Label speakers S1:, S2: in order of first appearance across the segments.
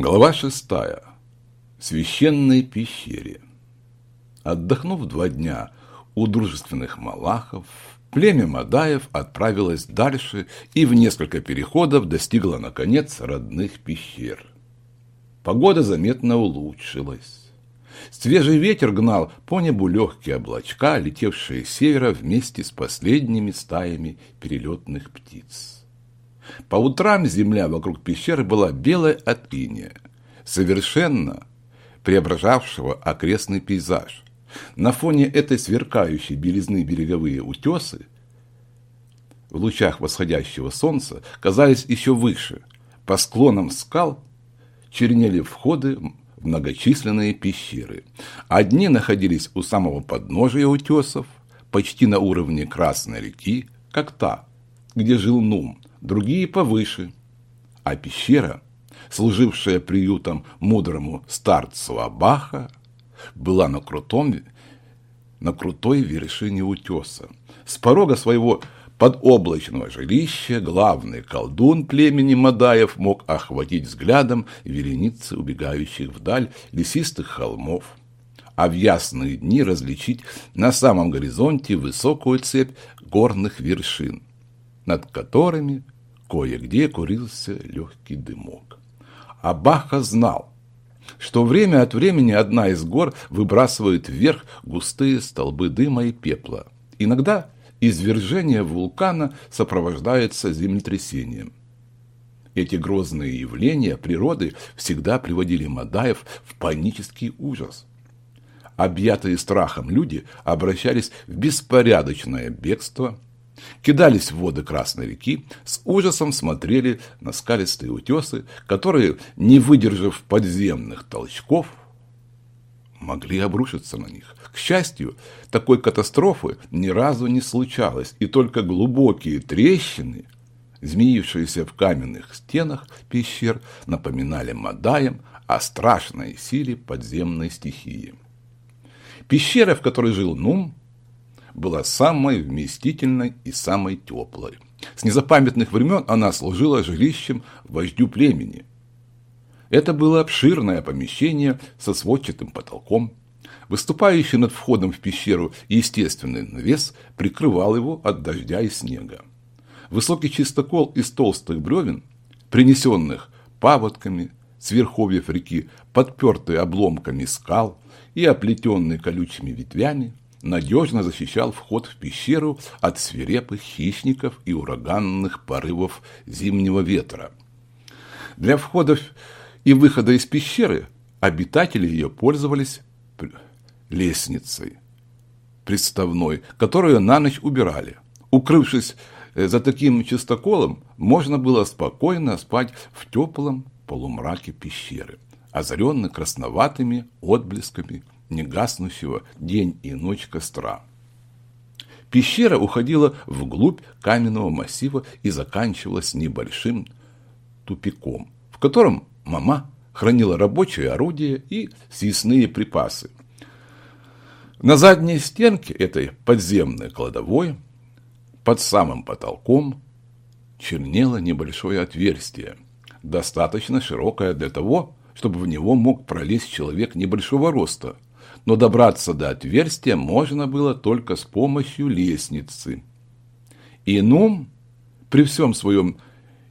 S1: Глава шестая. Священной пещере. Отдохнув два дня у дружественных малахов, племя Мадаев отправилось дальше и в несколько переходов достигло, наконец, родных пещер. Погода заметно улучшилась. Свежий ветер гнал по небу легкие облачка, летевшие с севера вместе с последними стаями перелетных птиц. По утрам земля вокруг пещеры была белой от иния, совершенно преображавшего окрестный пейзаж. На фоне этой сверкающей белизны береговые утесы в лучах восходящего солнца казались еще выше. По склонам скал чернели входы в многочисленные пещеры. Одни находились у самого подножия утесов, почти на уровне Красной реки, как та, где жил Нум, другие повыше, а пещера, служившая приютом мудрому старцу Абаха, была на крутом на крутой вершине утеса. С порога своего подоблачного жилища главный колдун племени Мадаев мог охватить взглядом вереницы убегающих вдаль лесистых холмов, а в ясные дни различить на самом горизонте высокую цепь горных вершин над которыми кое-где курился легкий дымок. А Баха знал, что время от времени одна из гор выбрасывает вверх густые столбы дыма и пепла. Иногда извержение вулкана сопровождается землетрясением. Эти грозные явления природы всегда приводили Мадаев в панический ужас. Объятые страхом люди обращались в беспорядочное бегство – кидались в воды Красной реки, с ужасом смотрели на скалистые утесы, которые, не выдержав подземных толчков, могли обрушиться на них. К счастью, такой катастрофы ни разу не случалось, и только глубокие трещины, змеившиеся в каменных стенах пещер, напоминали Мадаям о страшной силе подземной стихии. Пещера, в которой жил Нум, была самой вместительной и самой теплой. С незапамятных времен она служила жилищем вождю племени. Это было обширное помещение со сводчатым потолком. Выступающий над входом в пещеру естественный навес прикрывал его от дождя и снега. Высокий чистокол из толстых бревен, принесенных паводками с верховьев реки, подпертый обломками скал и оплетенный колючими ветвями, надежно защищал вход в пещеру от свирепых хищников и ураганных порывов зимнего ветра. Для входа и выхода из пещеры обитатели ее пользовались лестницей приставной, которую на ночь убирали. Укрывшись э, за таким чистоколом, можно было спокойно спать в теплом полумраке пещеры, озаренной красноватыми отблесками негаснущего день и ночь костра. Пещера уходила вглубь каменного массива и заканчивалась небольшим тупиком, в котором мама хранила рабочие орудия и съестные припасы. На задней стенке этой подземной кладовой под самым потолком чернело небольшое отверстие, достаточно широкое для того, чтобы в него мог пролезть человек небольшого роста – но добраться до отверстия можно было только с помощью лестницы. И Нум, при всем своем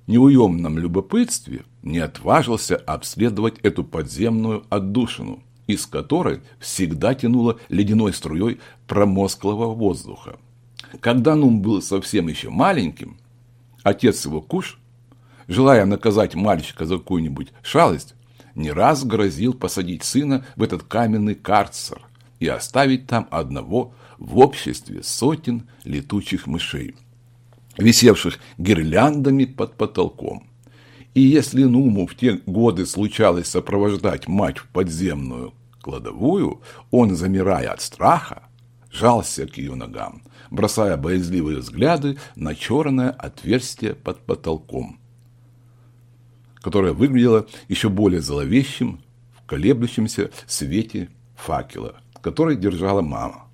S1: неуемном любопытстве, не отважился обследовать эту подземную отдушину, из которой всегда тянуло ледяной струей промозглого воздуха. Когда Нум был совсем еще маленьким, отец его Куш, желая наказать мальчика за какую-нибудь шалость, не раз грозил посадить сына в этот каменный карцер и оставить там одного в обществе сотен летучих мышей, висевших гирляндами под потолком. И если Нуму в те годы случалось сопровождать мать в подземную кладовую, он, замирая от страха, жался к ее ногам, бросая боязливые взгляды на черное отверстие под потолком которое выглядело еще более зловещим в колеблющемся свете факела, который держала мама.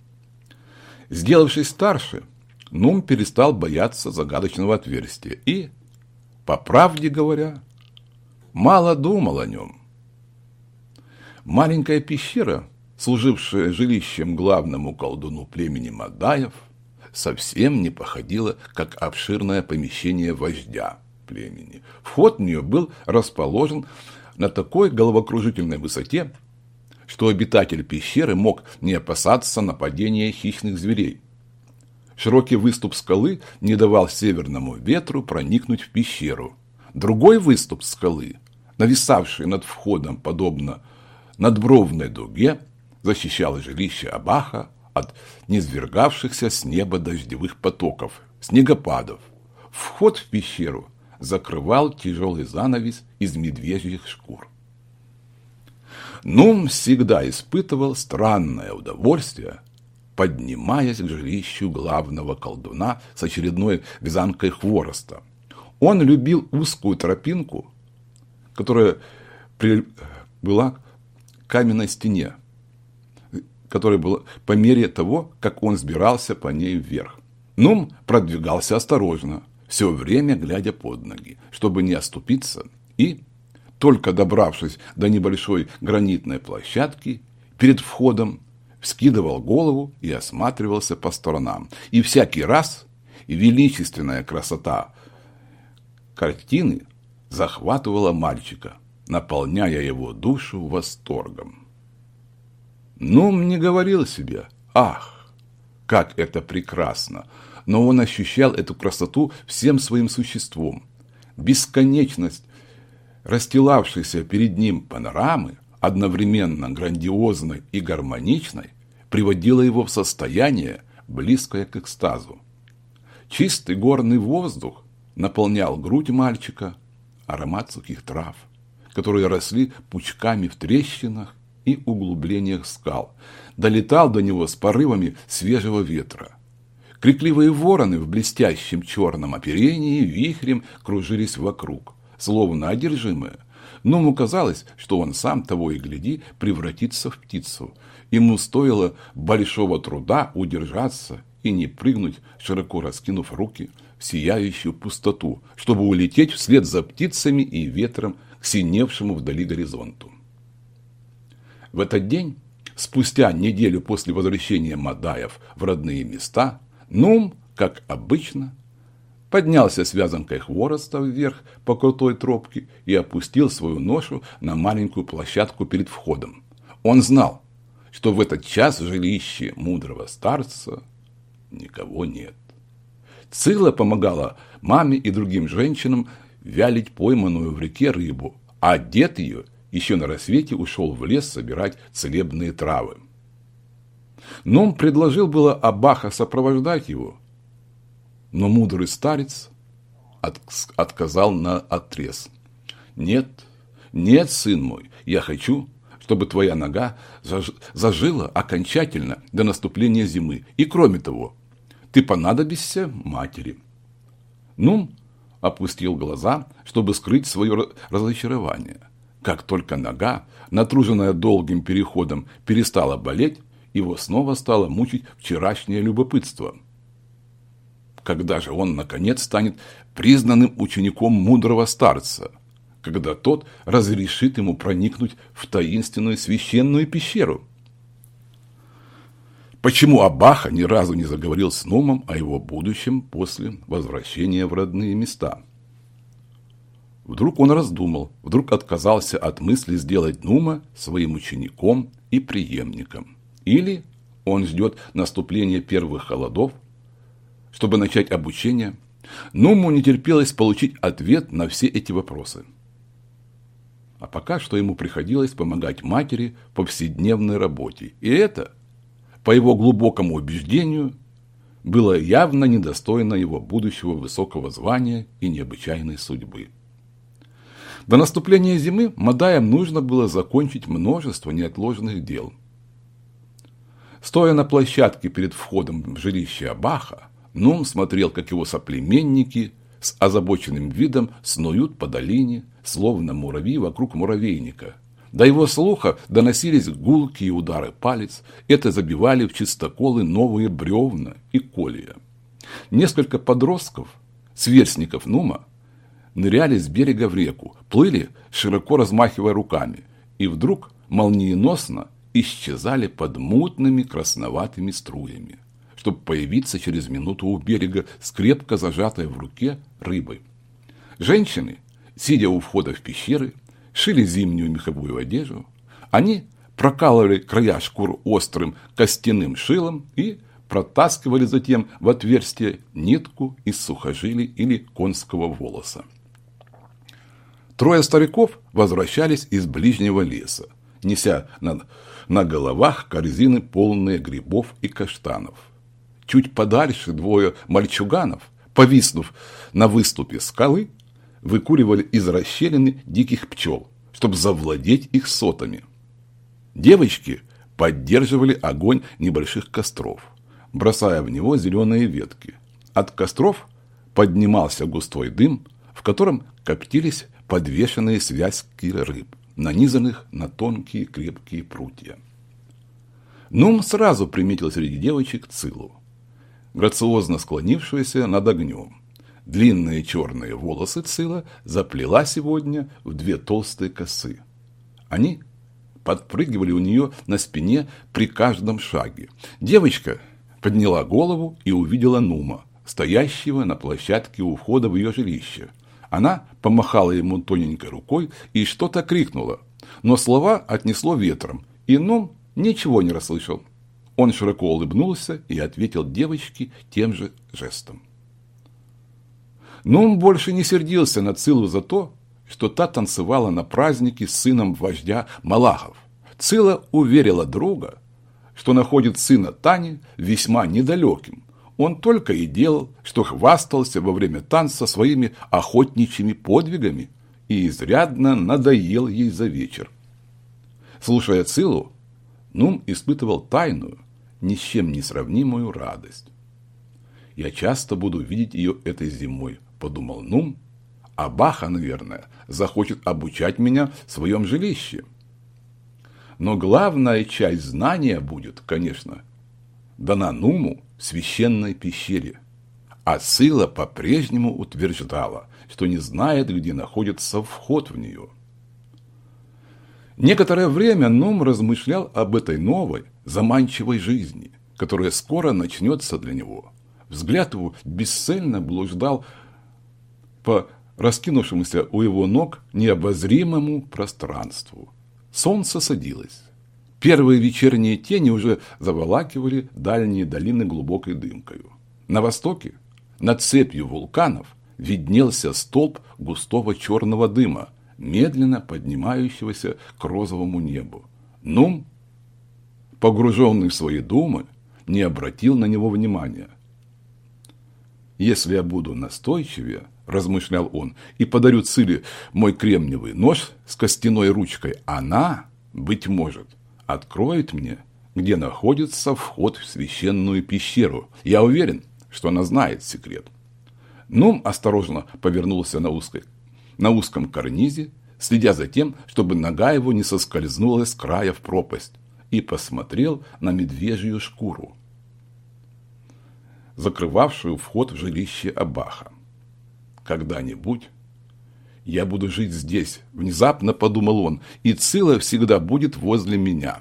S1: Сделавшись старше, Нум перестал бояться загадочного отверстия и, по правде говоря, мало думал о нем. Маленькая пещера, служившая жилищем главному колдуну племени Мадаев, совсем не походила, как обширное помещение вождя племени. Вход в нее был расположен на такой головокружительной высоте, что обитатель пещеры мог не опасаться нападения хищных зверей. Широкий выступ скалы не давал северному ветру проникнуть в пещеру. Другой выступ скалы, нависавший над входом подобно надбровной дуге, защищал жилище Абаха от низвергавшихся с неба дождевых потоков, снегопадов. Вход в пещеру закрывал тяжелый занавес из медвежьих шкур. Нум всегда испытывал странное удовольствие, поднимаясь к жилищу главного колдуна с очередной вязанкой хвороста. Он любил узкую тропинку, которая была к каменной стене, которая была по мере того, как он сбирался по ней вверх. Нум продвигался осторожно, все время глядя под ноги, чтобы не оступиться, и только добравшись до небольшой гранитной площадки, перед входом вскидывал голову и осматривался по сторонам. И всякий раз величественная красота картины захватывала мальчика, наполняя его душу восторгом. Нум не говорил себе «Ах, как это прекрасно!» Но он ощущал эту красоту всем своим существом. Бесконечность расстилавшейся перед ним панорамы, одновременно грандиозной и гармоничной, приводила его в состояние, близкое к экстазу. Чистый горный воздух наполнял грудь мальчика, аромат сухих трав, которые росли пучками в трещинах и углублениях скал, долетал до него с порывами свежего ветра. Крикливые вороны в блестящем черном оперении вихрем кружились вокруг – словно одержимое. Но ему казалось, что он сам того и гляди превратится в птицу. Ему стоило большого труда удержаться и не прыгнуть, широко раскинув руки, в сияющую пустоту, чтобы улететь вслед за птицами и ветром к синевшему вдали горизонту. В этот день, спустя неделю после возвращения Мадаев в родные места, Нум, как обычно, поднялся с вязанкой хвороста вверх по крутой тропке и опустил свою ношу на маленькую площадку перед входом. Он знал, что в этот час в жилище мудрого старца никого нет. Цила помогала маме и другим женщинам вялить пойманную в реке рыбу, а дед ее еще на рассвете ушел в лес собирать целебные травы. Ном предложил было Абаха сопровождать его, но мудрый старец от, отказал на отрез. «Нет, нет, сын мой, я хочу, чтобы твоя нога зажила окончательно до наступления зимы. И кроме того, ты понадобишься матери». Ну, опустил глаза, чтобы скрыть свое разочарование. Как только нога, натруженная долгим переходом, перестала болеть, его снова стало мучить вчерашнее любопытство – когда же он, наконец, станет признанным учеником мудрого старца, когда тот разрешит ему проникнуть в таинственную священную пещеру. Почему Абаха ни разу не заговорил с Номом о его будущем после возвращения в родные места? Вдруг он раздумал, вдруг отказался от мысли сделать Нума своим учеником и преемником. Или он ждет наступления первых холодов, чтобы начать обучение, но ему не терпелось получить ответ на все эти вопросы. А пока что ему приходилось помогать матери в повседневной работе. И это, по его глубокому убеждению, было явно недостойно его будущего высокого звания и необычайной судьбы. До наступления зимы Мадаям нужно было закончить множество неотложных дел. Стоя на площадке перед входом в жилище Абаха, Нум смотрел, как его соплеменники с озабоченным видом снуют по долине, словно муравьи вокруг муравейника. До его слуха доносились гулкие удары палец, это забивали в чистоколы новые бревна и колья. Несколько подростков, сверстников Нума, ныряли с берега в реку, плыли, широко размахивая руками, и вдруг молниеносно исчезали под мутными красноватыми струями, чтобы появиться через минуту у берега с крепко зажатой в руке рыбой. Женщины, сидя у входа в пещеры, шили зимнюю меховую одежду. Они прокалывали края шкур острым костяным шилом и протаскивали затем в отверстие нитку из сухожилий или конского волоса. Трое стариков возвращались из ближнего леса, неся на, на головах корзины, полные грибов и каштанов. Чуть подальше двое мальчуганов, повиснув на выступе скалы, выкуривали из расщелины диких пчел, чтобы завладеть их сотами. Девочки поддерживали огонь небольших костров бросая в него зеленые ветки. От костров поднимался густой дым, в котором коптились подвешенные связки рыб, нанизанных на тонкие крепкие прутья. Нум сразу приметил среди девочек Цилу, грациозно склонившуюся над огнем. Длинные черные волосы Цила заплела сегодня в две толстые косы. Они подпрыгивали у нее на спине при каждом шаге. Девочка подняла голову и увидела Нума, стоящего на площадке у входа в ее жилище. Она помахала ему тоненькой рукой и что-то крикнула, но слова отнесло ветром, и Нум ничего не расслышал. Он широко улыбнулся и ответил девочке тем же жестом. Нум больше не сердился на Цилу за то, что та танцевала на празднике с сыном вождя Малахов. Цила уверила друга, что находит сына Тани весьма недалеким. Он только и делал, что хвастался во время танца своими охотничьими подвигами и изрядно надоел ей за вечер. Слушая Цилу, Нум испытывал тайную, ни с чем не сравнимую радость. «Я часто буду видеть ее этой зимой», – подумал Нум, а Баха, наверное, захочет обучать меня в своем жилище – но главная часть знания будет, конечно, дана Нуму священной пещере. А Сила по-прежнему утверждала, что не знает, где находится вход в нее. Некоторое время Нум размышлял об этой новой, заманчивой жизни, которая скоро начнется для него. Взгляд его бесцельно блуждал по раскинувшемуся у его ног необозримому пространству. Солнце садилось. Первые вечерние тени уже заволакивали дальние долины глубокой дымкою. На востоке, над цепью вулканов, виднелся столб густого черного дыма, медленно поднимающегося к розовому небу. Нум, погруженный в свои думы, не обратил на него внимания. «Если я буду настойчивее, – размышлял он, – и подарю Циле мой кремниевый нож с костяной ручкой, она, быть может, откроет мне, где находится вход в священную пещеру. Я уверен, что она знает секрет. Нум осторожно повернулся на, узкой, на узком карнизе, следя за тем, чтобы нога его не соскользнула с края в пропасть, и посмотрел на медвежью шкуру, закрывавшую вход в жилище Абаха когда-нибудь я буду жить здесь, внезапно подумал он, и Цила всегда будет возле меня.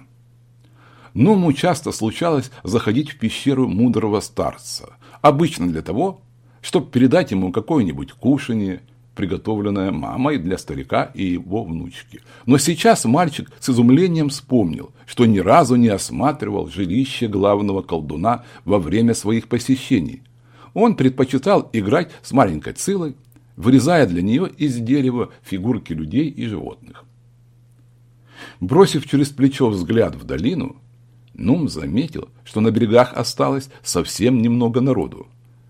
S1: Но ему часто случалось заходить в пещеру мудрого старца, обычно для того, чтобы передать ему какое-нибудь кушанье, приготовленное мамой для старика и его внучки. Но сейчас мальчик с изумлением вспомнил, что ни разу не осматривал жилище главного колдуна во время своих посещений – он предпочитал играть с маленькой Цилой, вырезая для нее из дерева фигурки людей и животных. Бросив через плечо взгляд в долину, Нум заметил, что на берегах осталось совсем немного народу.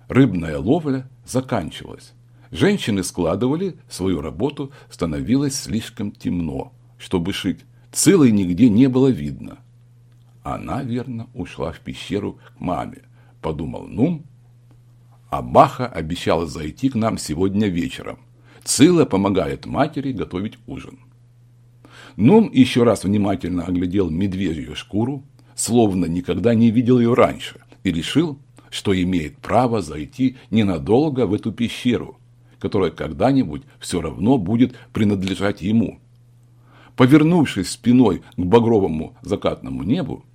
S1: Рыбная ловля заканчивалась. Женщины складывали свою работу, становилось слишком темно, чтобы шить. Целой нигде не было видно. Она, верно, ушла в пещеру к маме, подумал Нум а Баха обещала зайти к нам сегодня вечером. Цила помогает матери готовить ужин. Нум еще раз внимательно оглядел медвежью шкуру, словно никогда не видел ее раньше, и решил, что имеет право зайти ненадолго в эту пещеру, которая когда-нибудь все равно будет принадлежать ему. повернувшись спиной к багровому закатному небу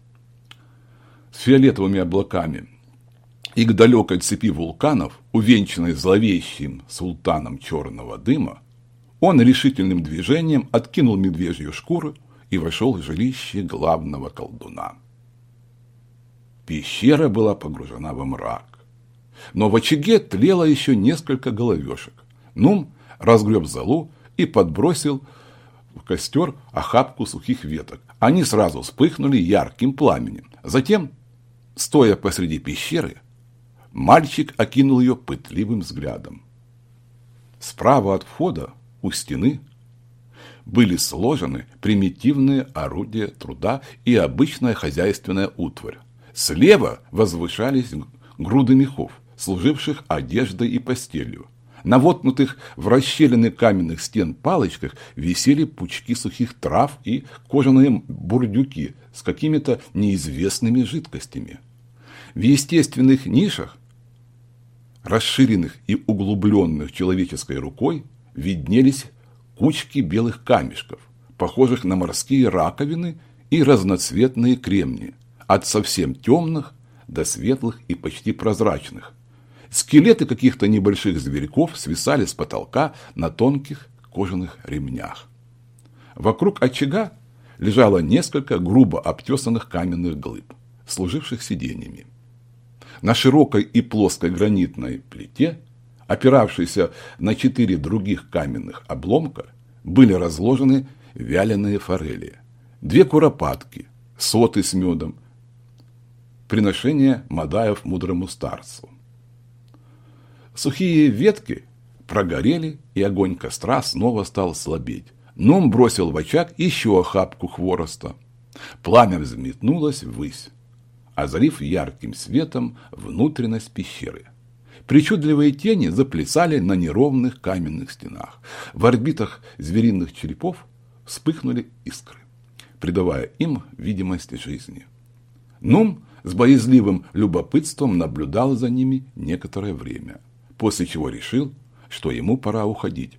S1: с фиолетовыми облаками и к далекой цепи вулканов, увенчанной зловещим султаном черного дыма, он решительным движением откинул медвежью шкуру и вошел в жилище главного колдуна. Пещера была погружена во мрак, но в очаге тлело еще несколько головешек. Нум разгреб залу и подбросил в костер охапку сухих веток. Они сразу вспыхнули ярким пламенем. Затем, стоя посреди пещеры, мальчик окинул ее пытливым взглядом. Справа от входа у стены были сложены примитивные орудия труда и обычная хозяйственная утварь. Слева возвышались груды мехов, служивших одеждой и постелью. На воткнутых в расщелины каменных стен палочках висели пучки сухих трав и кожаные бурдюки с какими-то неизвестными жидкостями. В естественных нишах, расширенных и углубленных человеческой рукой, виднелись кучки белых камешков, похожих на морские раковины и разноцветные кремни, от совсем темных до светлых и почти прозрачных. Скелеты каких-то небольших зверьков свисали с потолка на тонких кожаных ремнях. Вокруг очага лежало несколько грубо обтесанных каменных глыб, служивших сиденьями. На широкой и плоской гранитной плите опиравшиеся на четыре других каменных обломка, были разложены вяленые форели, две куропатки, соты с медом, приношение Мадаев мудрому старцу. Сухие ветки прогорели, и огонь костра снова стал слабеть. Ном бросил в очаг еще охапку хвороста. Пламя взметнулось ввысь, озарив ярким светом внутренность пещеры. Причудливые тени заплясали на неровных каменных стенах. В орбитах звериных черепов вспыхнули искры, придавая им видимость жизни. Нум с боязливым любопытством наблюдал за ними некоторое время, после чего решил, что ему пора уходить.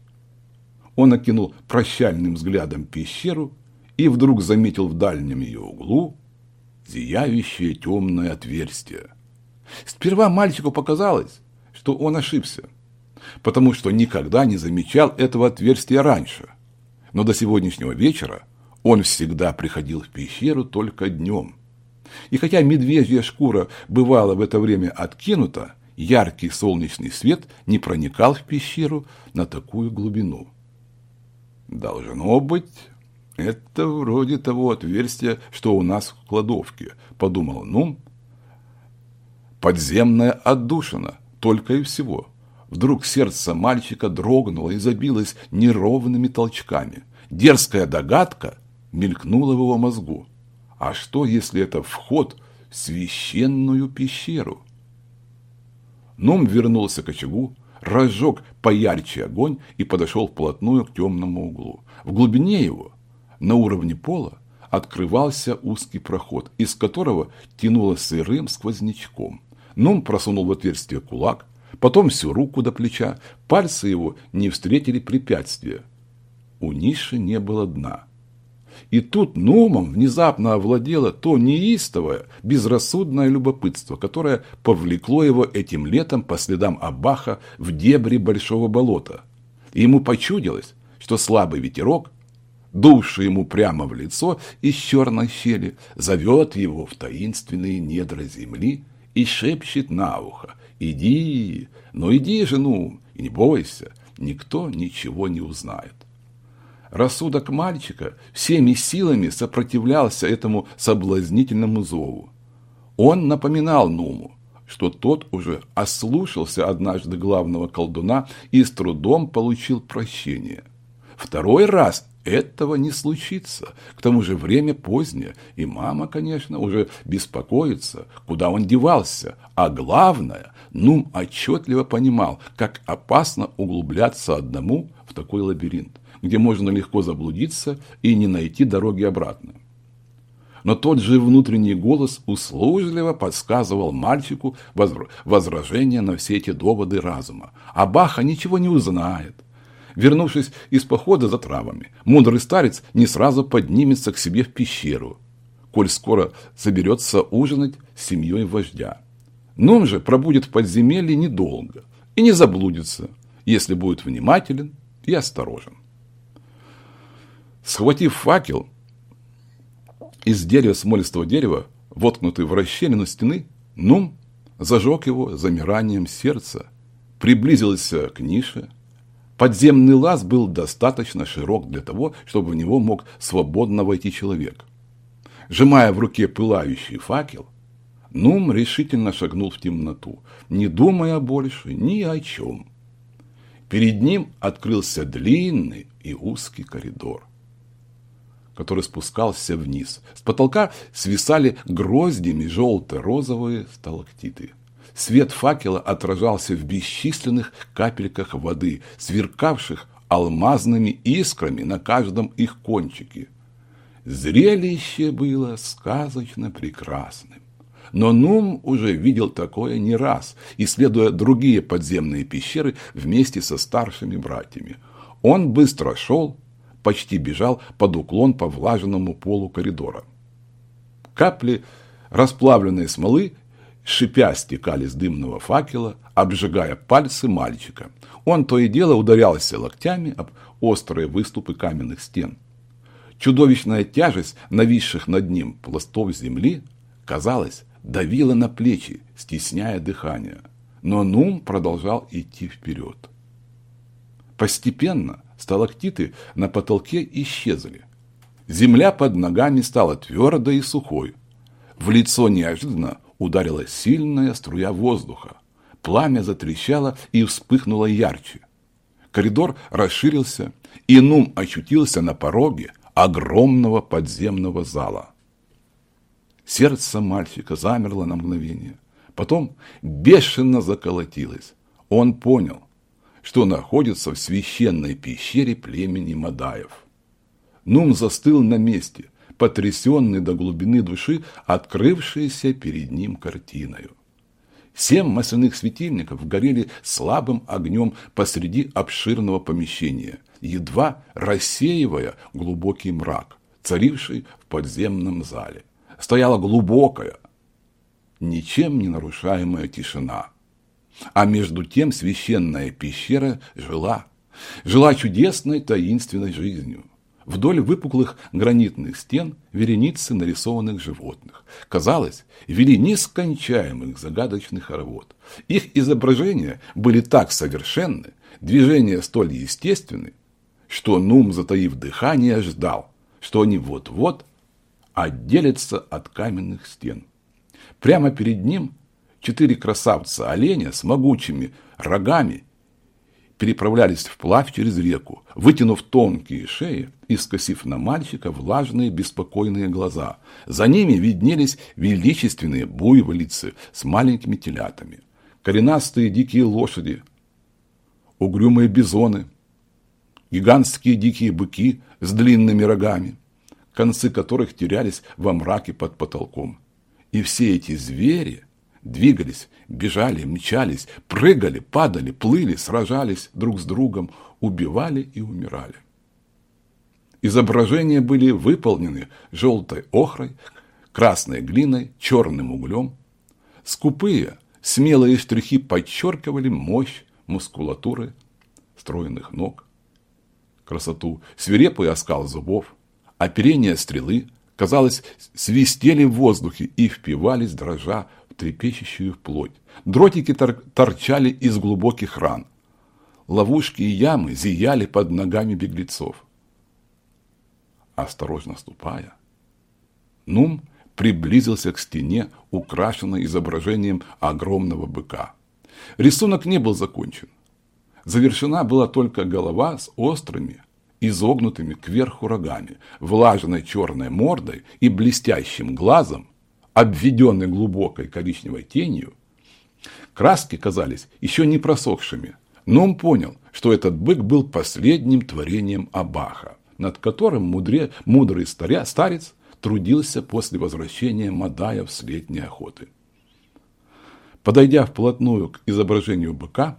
S1: Он окинул прощальным взглядом пещеру и вдруг заметил в дальнем ее углу зияющее темное отверстие. Сперва мальчику показалось, что он ошибся, потому что никогда не замечал этого отверстия раньше. Но до сегодняшнего вечера он всегда приходил в пещеру только днем. И хотя медвежья шкура бывала в это время откинута, яркий солнечный свет не проникал в пещеру на такую глубину. «Должно быть, это вроде того отверстия, что у нас в кладовке», – подумал Нум. «Подземная отдушина, только и всего. Вдруг сердце мальчика дрогнуло и забилось неровными толчками. Дерзкая догадка мелькнула в его мозгу. А что, если это вход в священную пещеру? Ном вернулся к очагу, разжег поярче огонь и подошел вплотную к темному углу. В глубине его, на уровне пола, открывался узкий проход, из которого тянуло сырым сквознячком. Ном просунул в отверстие кулак, потом всю руку до плеча. Пальцы его не встретили препятствия. У ниши не было дна. И тут Номом внезапно овладело то неистовое, безрассудное любопытство, которое повлекло его этим летом по следам Абаха в дебри большого болота. И ему почудилось, что слабый ветерок, дувший ему прямо в лицо из черной щели, зовет его в таинственные недра земли, и шепчет на ухо «Иди, ну иди же, ну, и не бойся, никто ничего не узнает». Рассудок мальчика всеми силами сопротивлялся этому соблазнительному зову. Он напоминал Нуму, что тот уже ослушался однажды главного колдуна и с трудом получил прощение. Второй раз этого не случится. К тому же время позднее, и мама, конечно, уже беспокоится, куда он девался. А главное, Нум отчетливо понимал, как опасно углубляться одному в такой лабиринт, где можно легко заблудиться и не найти дороги обратно. Но тот же внутренний голос услужливо подсказывал мальчику возражение на все эти доводы разума. А Баха ничего не узнает Вернувшись из похода за травами, мудрый старец не сразу поднимется к себе в пещеру, коль скоро соберется ужинать с семьей вождя. Нум же пробудет в подземелье недолго и не заблудится, если будет внимателен и осторожен. Схватив факел из дерева смолистого дерева, воткнутый в расщелину стены, Нум зажег его замиранием сердца, приблизился к нише. Подземный лаз был достаточно широк для того, чтобы в него мог свободно войти человек. Сжимая в руке пылающий факел, Нум решительно шагнул в темноту, не думая больше ни о чем. Перед ним открылся длинный и узкий коридор который спускался вниз. С потолка свисали гроздями желто-розовые сталактиты. Свет факела отражался в бесчисленных капельках воды, сверкавших алмазными искрами на каждом их кончике. Зрелище было сказочно прекрасным. Но Нум уже видел такое не раз, исследуя другие подземные пещеры вместе со старшими братьями. Он быстро шел, почти бежал под уклон по влажному полу коридора. Капли расплавленной смолы, шипя, стекали с дымного факела, обжигая пальцы мальчика. Он то и дело ударялся локтями об острые выступы каменных стен. Чудовищная тяжесть нависших над ним пластов земли, казалось, давила на плечи, стесняя дыхание. Но Нум продолжал идти вперед. Постепенно сталактиты на потолке исчезли. Земля под ногами стала твердой и сухой. В лицо неожиданно ударила сильная струя воздуха. Пламя затрещало и вспыхнуло ярче. Коридор расширился, и Нум очутился на пороге огромного подземного зала. Сердце мальчика замерло на мгновение. Потом бешено заколотилось. Он понял, что находится в священной пещере племени Мадаев. Нум застыл на месте, потрясенный до глубины души, открывшейся перед ним картиною. Семь масляных светильников горели слабым огнем посреди обширного помещения, едва рассеивая глубокий мрак, царивший в подземном зале. Стояла глубокая, ничем не нарушаемая тишина – а между тем священная пещера жила. Жила чудесной таинственной жизнью. Вдоль выпуклых гранитных стен вереницы нарисованных животных. Казалось, вели нескончаемых загадочных хоровод. Их изображения были так совершенны, движения столь естественны, что Нум, затаив дыхание, ждал, что они вот-вот отделятся от каменных стен. Прямо перед ним Четыре красавца-оленя с могучими рогами переправлялись вплавь через реку, вытянув тонкие шеи и скосив на мальчика влажные беспокойные глаза. За ними виднелись величественные буйволицы с маленькими телятами, коренастые дикие лошади, угрюмые бизоны, гигантские дикие быки с длинными рогами, концы которых терялись во мраке под потолком. И все эти звери Двигались, бежали, мчались, прыгали, падали, плыли, сражались друг с другом, убивали и умирали. Изображения были выполнены желтой охрой, красной глиной, черным углем. Скупые, смелые штрихи подчеркивали мощь мускулатуры стройных ног, красоту, свирепый оскал зубов, оперение стрелы, казалось, свистели в воздухе и впивались, дрожа трепещущую плоть. Дротики тор торчали из глубоких ран. Ловушки и ямы зияли под ногами беглецов. Осторожно ступая, Нум приблизился к стене, украшенной изображением огромного быка. Рисунок не был закончен. Завершена была только голова с острыми, изогнутыми кверху рогами, влажной черной мордой и блестящим глазом, обведенный глубокой коричневой тенью, краски казались еще не просохшими, но он понял, что этот бык был последним творением Абаха, над которым мудре, мудрый старя, старец трудился после возвращения Мадаев с летней охоты. Подойдя вплотную к изображению быка,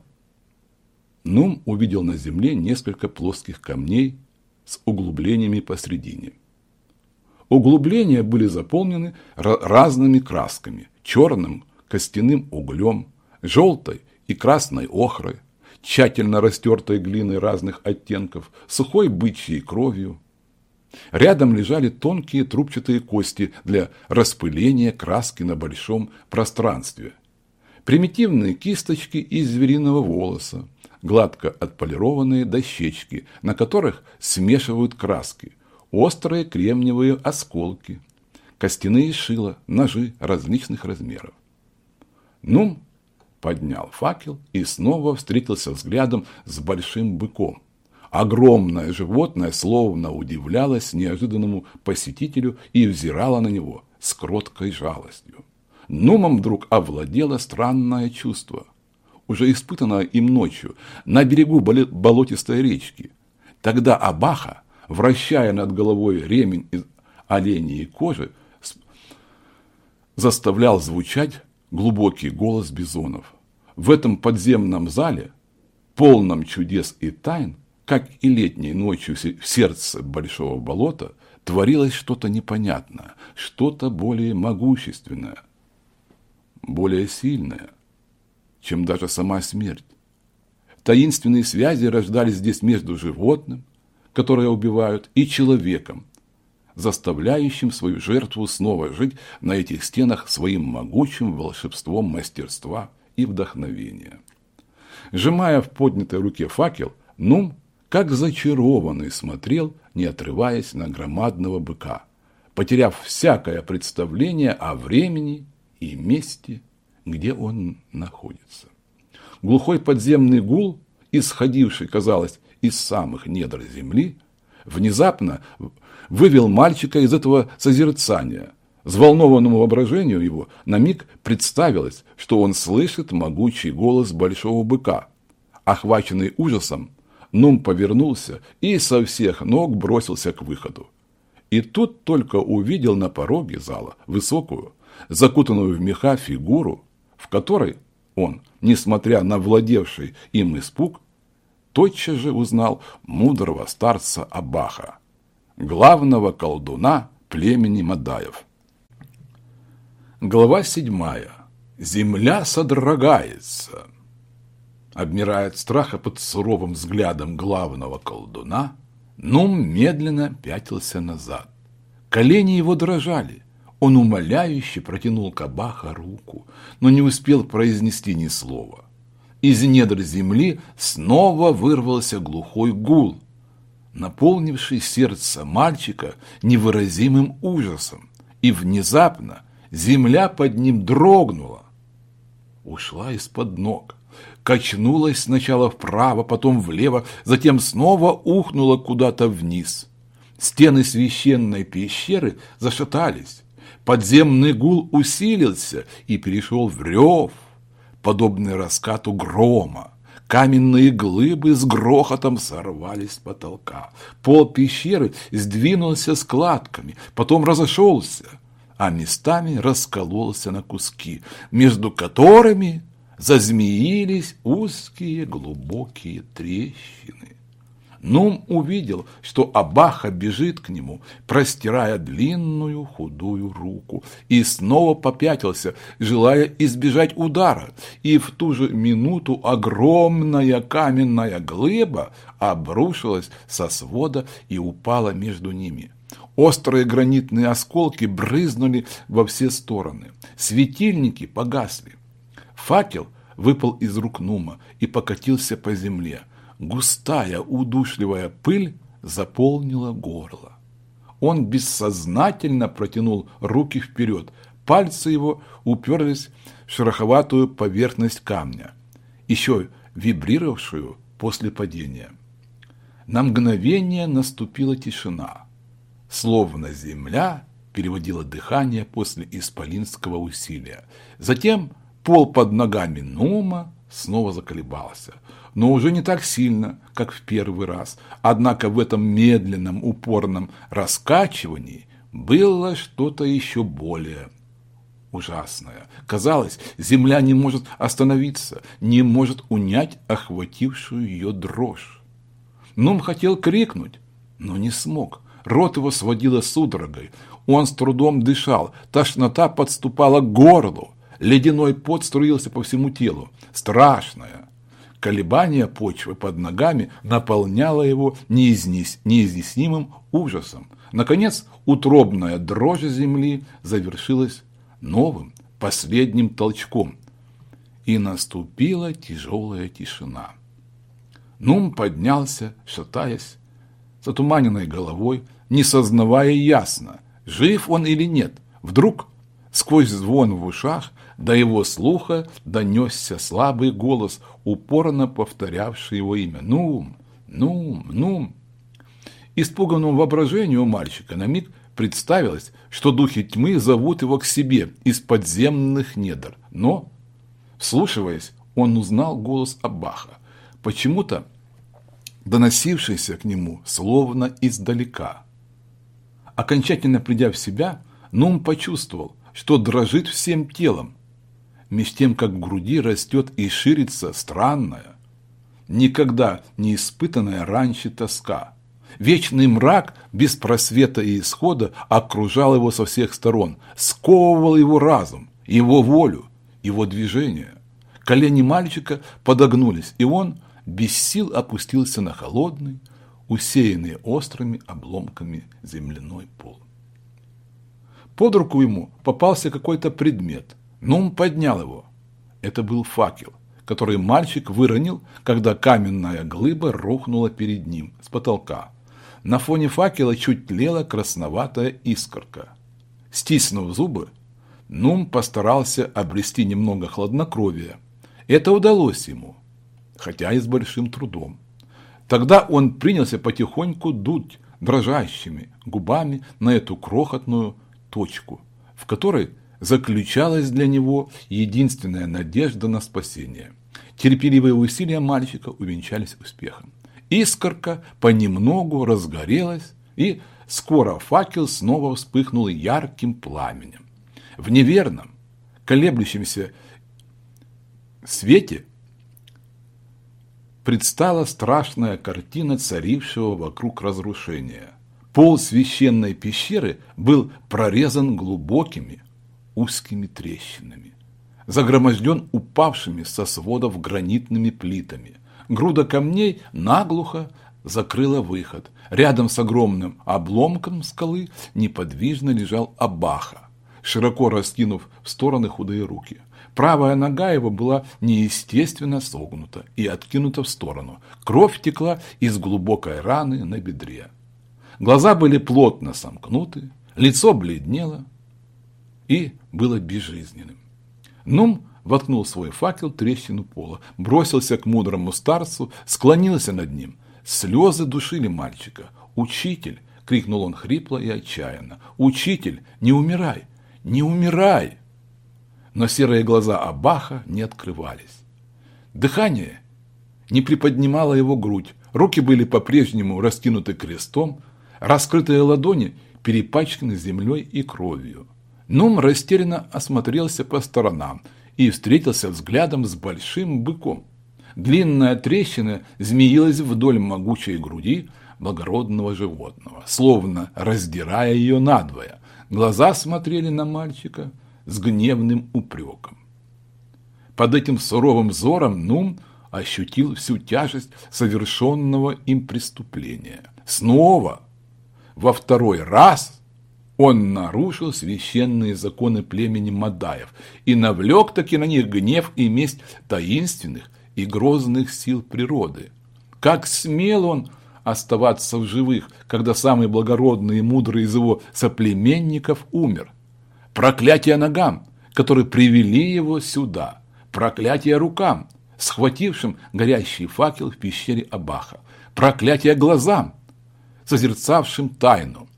S1: Нум увидел на земле несколько плоских камней с углублениями посредине. Углубления были заполнены разными красками – черным костяным углем, желтой и красной охрой, тщательно растертой глиной разных оттенков, сухой бычьей кровью. Рядом лежали тонкие трубчатые кости для распыления краски на большом пространстве. Примитивные кисточки из звериного волоса, гладко отполированные дощечки, на которых смешивают краски, острые кремниевые осколки, костяные шила, ножи различных размеров. Нум поднял факел и снова встретился взглядом с большим быком. Огромное животное словно удивлялось неожиданному посетителю и взирало на него с кроткой жалостью. Нумом вдруг овладело странное чувство, уже испытанное им ночью на берегу болотистой речки. Тогда Абаха, вращая над головой ремень из оленей кожи, заставлял звучать глубокий голос бизонов. В этом подземном зале, полном чудес и тайн, как и летней ночью в сердце большого болота, творилось что-то непонятное, что-то более могущественное, более сильное, чем даже сама смерть. Таинственные связи рождались здесь между животным, которое убивают, и человеком, заставляющим свою жертву снова жить на этих стенах своим могучим волшебством мастерства и вдохновения. Сжимая в поднятой руке факел, Нум, как зачарованный, смотрел, не отрываясь на громадного быка, потеряв всякое представление о времени и месте, где он находится. Глухой подземный гул, исходивший, казалось, из самых недр земли, внезапно вывел мальчика из этого созерцания. Взволнованному воображению его на миг представилось, что он слышит могучий голос большого быка. Охваченный ужасом, Нум повернулся и со всех ног бросился к выходу. И тут только увидел на пороге зала высокую, закутанную в меха фигуру, в которой он, несмотря на владевший им испуг, тотчас же узнал мудрого старца Абаха, главного колдуна племени Мадаев. Глава седьмая. Земля содрогается. Обмирая от страха под суровым взглядом главного колдуна, Нум медленно пятился назад. Колени его дрожали. Он умоляюще протянул Кабаха руку, но не успел произнести ни слова. Из недр земли снова вырвался глухой гул, наполнивший сердце мальчика невыразимым ужасом, и внезапно земля под ним дрогнула, ушла из-под ног, качнулась сначала вправо, потом влево, затем снова ухнула куда-то вниз. Стены священной пещеры зашатались, подземный гул усилился и перешел в рев – подобный раскату грома. Каменные глыбы с грохотом сорвались с потолка. Пол пещеры сдвинулся складками, потом разошелся, а местами раскололся на куски, между которыми зазмеились узкие глубокие трещины. Нум увидел, что Абаха бежит к нему, простирая длинную худую руку, и снова попятился, желая избежать удара, и в ту же минуту огромная каменная глыба обрушилась со свода и упала между ними. Острые гранитные осколки брызнули во все стороны, светильники погасли. Факел выпал из рук Нума и покатился по земле – Густая, удушливая пыль заполнила горло. Он бессознательно протянул руки вперед. Пальцы его уперлись в шероховатую поверхность камня, еще вибрировавшую после падения. На мгновение наступила тишина, словно земля переводила дыхание после исполинского усилия. Затем пол под ногами Нума снова заколебался – но уже не так сильно, как в первый раз. Однако в этом медленном, упорном раскачивании было что-то еще более ужасная. Казалось, земля не может остановиться, не может унять охватившую ее дрожь. Нум хотел крикнуть, но не смог. Рот его сводило судорогой. Он с трудом дышал, тошнота подступала к горлу. Ледяной пот струился по всему телу. Страшное. Колебание почвы под ногами наполняло его неизнес... неизъяснимым ужасом. Наконец, утробная дрожь земли завершилась новым, последним толчком. И наступила тяжелая тишина. Нум поднялся, шатаясь, с отуманенной головой, не сознавая ясно, жив он или нет. Вдруг, сквозь звон в ушах, до его слуха донесся слабый голос, упорно повторявший его имя. «Нум! Нум! Нум!» Испуганному воображению мальчика на миг представилось, что духи тьмы зовут его к себе из подземных недр. Но, вслушиваясь, он узнал голос Аббаха, почему-то доносившийся к нему словно издалека. Окончательно придя в себя, Нум почувствовал, что дрожит всем телом, меж тем, как в груди растет и ширится странная, никогда не испытанная раньше тоска. Вечный мрак без просвета и исхода окружал его со всех сторон, сковывал его разум, его волю, его движение. Колени мальчика подогнулись, и он без сил опустился на холодный, усеянный острыми обломками земляной пол. Под руку ему попался какой-то предмет, Нум поднял его. Это был факел, который мальчик выронил, когда каменная глыба рухнула перед ним с потолка. На фоне факела чуть тлела красноватая искорка. Стиснув зубы, Нум постарался обрести немного хладнокровия. Это удалось ему, хотя и с большим трудом. Тогда он принялся потихоньку дуть дрожащими губами на эту крохотную точку, в которой заключалась для него единственная надежда на спасение. Терпеливые усилия мальчика увенчались успехом. Искорка понемногу разгорелась, и скоро факел снова вспыхнул ярким пламенем. В неверном, колеблющемся свете предстала страшная картина царившего вокруг разрушения. Пол священной пещеры был прорезан глубокими, узкими трещинами, загроможден упавшими со сводов гранитными плитами. Груда камней наглухо закрыла выход. Рядом с огромным обломком скалы неподвижно лежал Абаха, широко раскинув в стороны худые руки. Правая нога его была неестественно согнута и откинута в сторону. Кровь текла из глубокой раны на бедре. Глаза были плотно сомкнуты, лицо бледнело, и было безжизненным. Нум воткнул свой факел в трещину пола, бросился к мудрому старцу, склонился над ним. Слезы душили мальчика. «Учитель!» — крикнул он хрипло и отчаянно. «Учитель, не умирай! Не умирай!» Но серые глаза Абаха не открывались. Дыхание не приподнимало его грудь, руки были по-прежнему раскинуты крестом, раскрытые ладони перепачканы землей и кровью. Нум растерянно осмотрелся по сторонам и встретился взглядом с большим быком. Длинная трещина змеилась вдоль могучей груди благородного животного, словно раздирая ее надвое. Глаза смотрели на мальчика с гневным упреком. Под этим суровым взором Нум ощутил всю тяжесть совершенного им преступления. Снова, во второй раз – он нарушил священные законы племени Мадаев и навлек таки на них гнев и месть таинственных и грозных сил природы. Как смел он оставаться в живых, когда самый благородный и мудрый из его соплеменников умер? Проклятие ногам, которые привели его сюда. Проклятие рукам, схватившим горящий факел в пещере Абаха. Проклятие глазам, созерцавшим тайну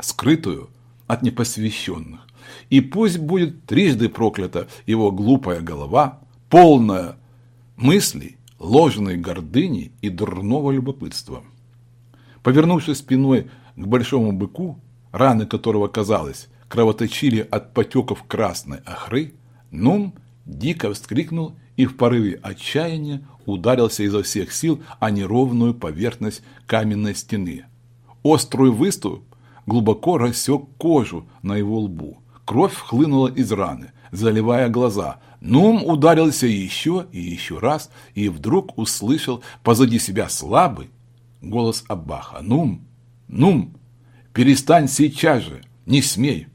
S1: скрытую от непосвященных. И пусть будет трижды проклята его глупая голова, полная мыслей, ложной гордыни и дурного любопытства. Повернувшись спиной к большому быку, раны которого, казалось, кровоточили от потеков красной охры, Нум дико вскрикнул и в порыве отчаяния ударился изо всех сил о неровную поверхность каменной стены. Острый выступ глубоко рассек кожу на его лбу. Кровь хлынула из раны, заливая глаза. Нум ударился еще и еще раз, и вдруг услышал позади себя слабый голос Аббаха. «Нум! Нум! Перестань сейчас же! Не смей!»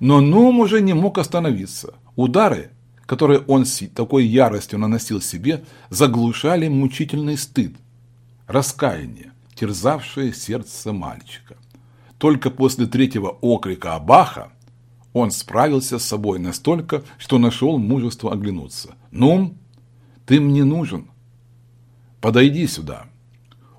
S1: Но Нум уже не мог остановиться. Удары, которые он с такой яростью наносил себе, заглушали мучительный стыд, раскаяние, терзавшее сердце мальчика. Только после третьего окрика Абаха он справился с собой настолько, что нашел мужество оглянуться. «Ну, ты мне нужен. Подойди сюда».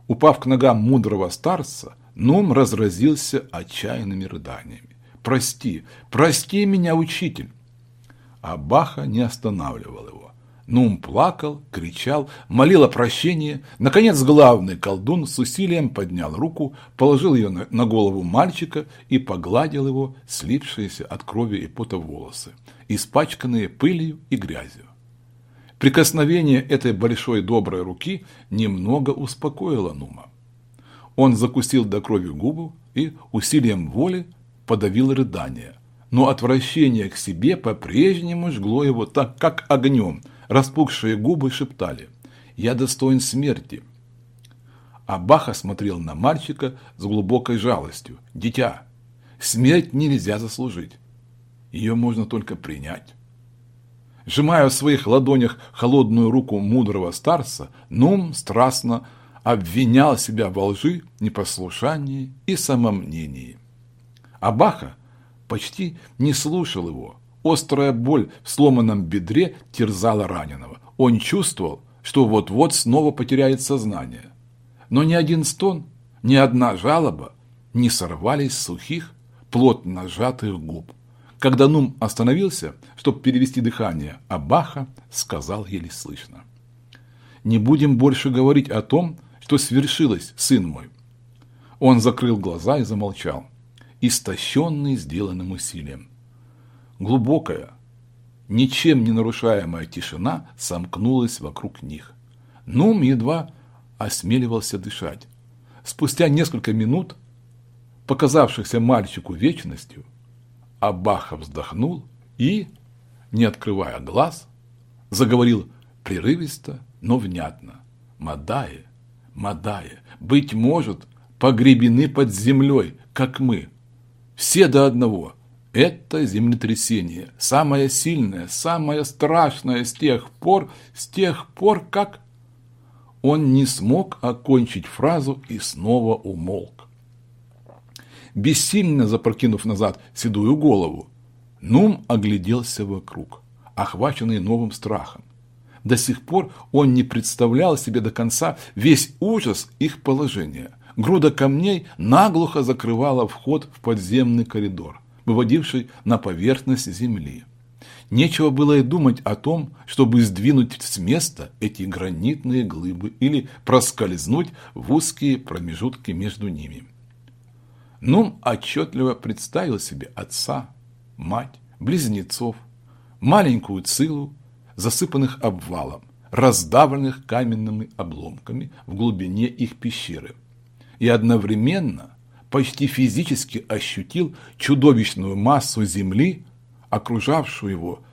S1: Упав к ногам мудрого старца, Нум разразился отчаянными рыданиями. «Прости, прости меня, учитель!» А Баха не останавливал его. Нум плакал, кричал, молил о прощении. Наконец главный колдун с усилием поднял руку, положил ее на голову мальчика и погладил его слипшиеся от крови и пота волосы, испачканные пылью и грязью. Прикосновение этой большой доброй руки немного успокоило Нума. Он закусил до крови губу и усилием воли подавил рыдание. Но отвращение к себе по-прежнему жгло его так, как огнем – Распухшие губы шептали «Я достоин смерти». А Баха смотрел на мальчика с глубокой жалостью. «Дитя, смерть нельзя заслужить. Ее можно только принять». Сжимая в своих ладонях холодную руку мудрого старца, Нум страстно обвинял себя во лжи, непослушании и самомнении. А Баха почти не слушал его, Острая боль в сломанном бедре терзала раненого. Он чувствовал, что вот-вот снова потеряет сознание. Но ни один стон, ни одна жалоба не сорвались с сухих, плотно сжатых губ. Когда Нум остановился, чтобы перевести дыхание, Абаха сказал еле слышно. «Не будем больше говорить о том, что свершилось, сын мой». Он закрыл глаза и замолчал, истощенный сделанным усилием. Глубокая, ничем не нарушаемая тишина сомкнулась вокруг них. Нум едва осмеливался дышать. Спустя несколько минут, показавшихся мальчику вечностью, Абаха вздохнул и, не открывая глаз, заговорил прерывисто, но внятно. «Мадае, Мадае, быть может, погребены под землей, как мы. Все до одного, это землетрясение, самое сильное, самое страшное с тех пор, с тех пор, как... Он не смог окончить фразу и снова умолк. Бессильно запрокинув назад седую голову, Нум огляделся вокруг, охваченный новым страхом. До сих пор он не представлял себе до конца весь ужас их положения. Груда камней наглухо закрывала вход в подземный коридор выводивший на поверхность земли. Нечего было и думать о том, чтобы сдвинуть с места эти гранитные глыбы или проскользнуть в узкие промежутки между ними. Нум отчетливо представил себе отца, мать, близнецов, маленькую цилу, засыпанных обвалом, раздавленных каменными обломками в глубине их пещеры, и одновременно почти физически ощутил чудовищную массу земли, окружавшую его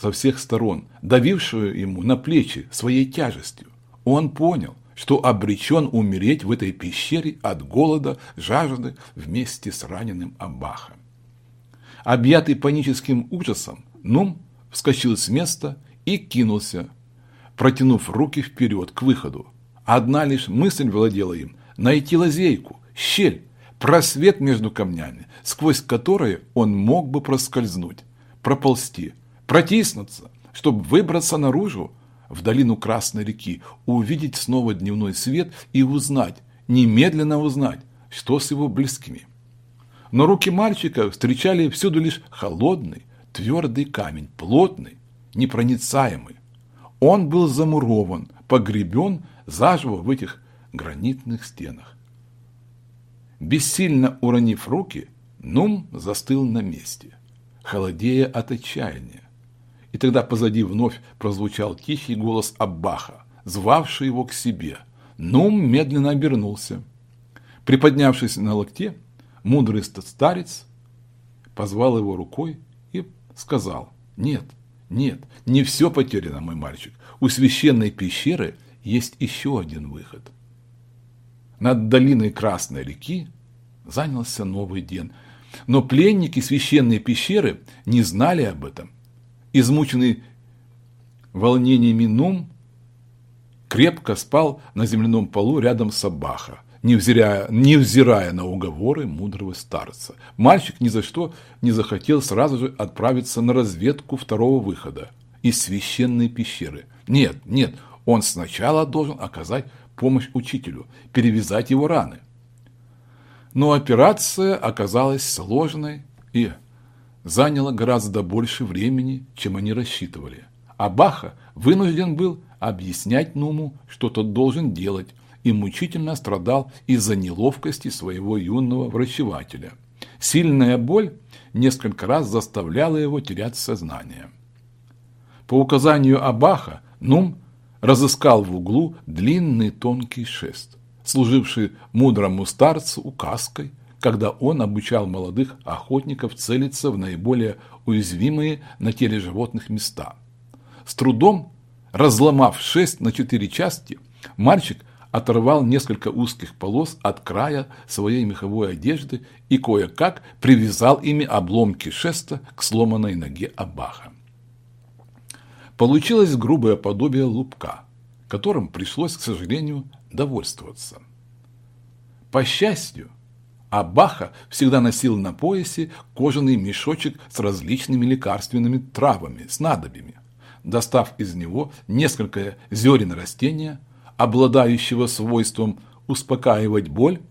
S1: со всех сторон, давившую ему на плечи своей тяжестью. Он понял, что обречен умереть в этой пещере от голода, жажды вместе с раненым Аббахом. Объятый паническим ужасом, Нум вскочил с места и кинулся, протянув руки вперед к выходу. Одна лишь мысль владела им найти лазейку, щель, просвет между камнями, сквозь которые он мог бы проскользнуть, проползти, протиснуться, чтобы выбраться наружу в долину Красной реки, увидеть снова дневной свет и узнать, немедленно узнать, что с его близкими. Но руки мальчика встречали всюду лишь холодный, твердый камень, плотный, непроницаемый. Он был замурован, погребен заживо в этих гранитных стенах. Бессильно уронив руки, Нум застыл на месте, холодея от отчаяния. И тогда позади вновь прозвучал тихий голос Аббаха, звавший его к себе. Нум медленно обернулся. Приподнявшись на локте, мудрый старец позвал его рукой и сказал, «Нет, нет, не все потеряно, мой мальчик. У священной пещеры есть еще один выход». Над долиной Красной реки занялся новый день. Но пленники священной пещеры не знали об этом. Измученный волнениями Нум крепко спал на земляном полу рядом с Абаха, невзирая, невзирая на уговоры мудрого старца. Мальчик ни за что не захотел сразу же отправиться на разведку второго выхода из священной пещеры. Нет, нет, он сначала должен оказать помощь учителю, перевязать его раны. Но операция оказалась сложной и заняла гораздо больше времени, чем они рассчитывали. А Баха вынужден был объяснять Нуму, что тот должен делать, и мучительно страдал из-за неловкости своего юного врачевателя. Сильная боль несколько раз заставляла его терять сознание. По указанию Абаха Нум разыскал в углу длинный тонкий шест, служивший мудрому старцу указкой, когда он обучал молодых охотников целиться в наиболее уязвимые на теле животных места. С трудом разломав шест на четыре части, мальчик оторвал несколько узких полос от края своей меховой одежды и кое-как привязал ими обломки шеста к сломанной ноге Абаха. Получилось грубое подобие лупка, которым пришлось, к сожалению, довольствоваться. По счастью, Абаха всегда носил на поясе кожаный мешочек с различными лекарственными травами, снадобьями. Достав из него несколько зерен растения, обладающего свойством успокаивать боль,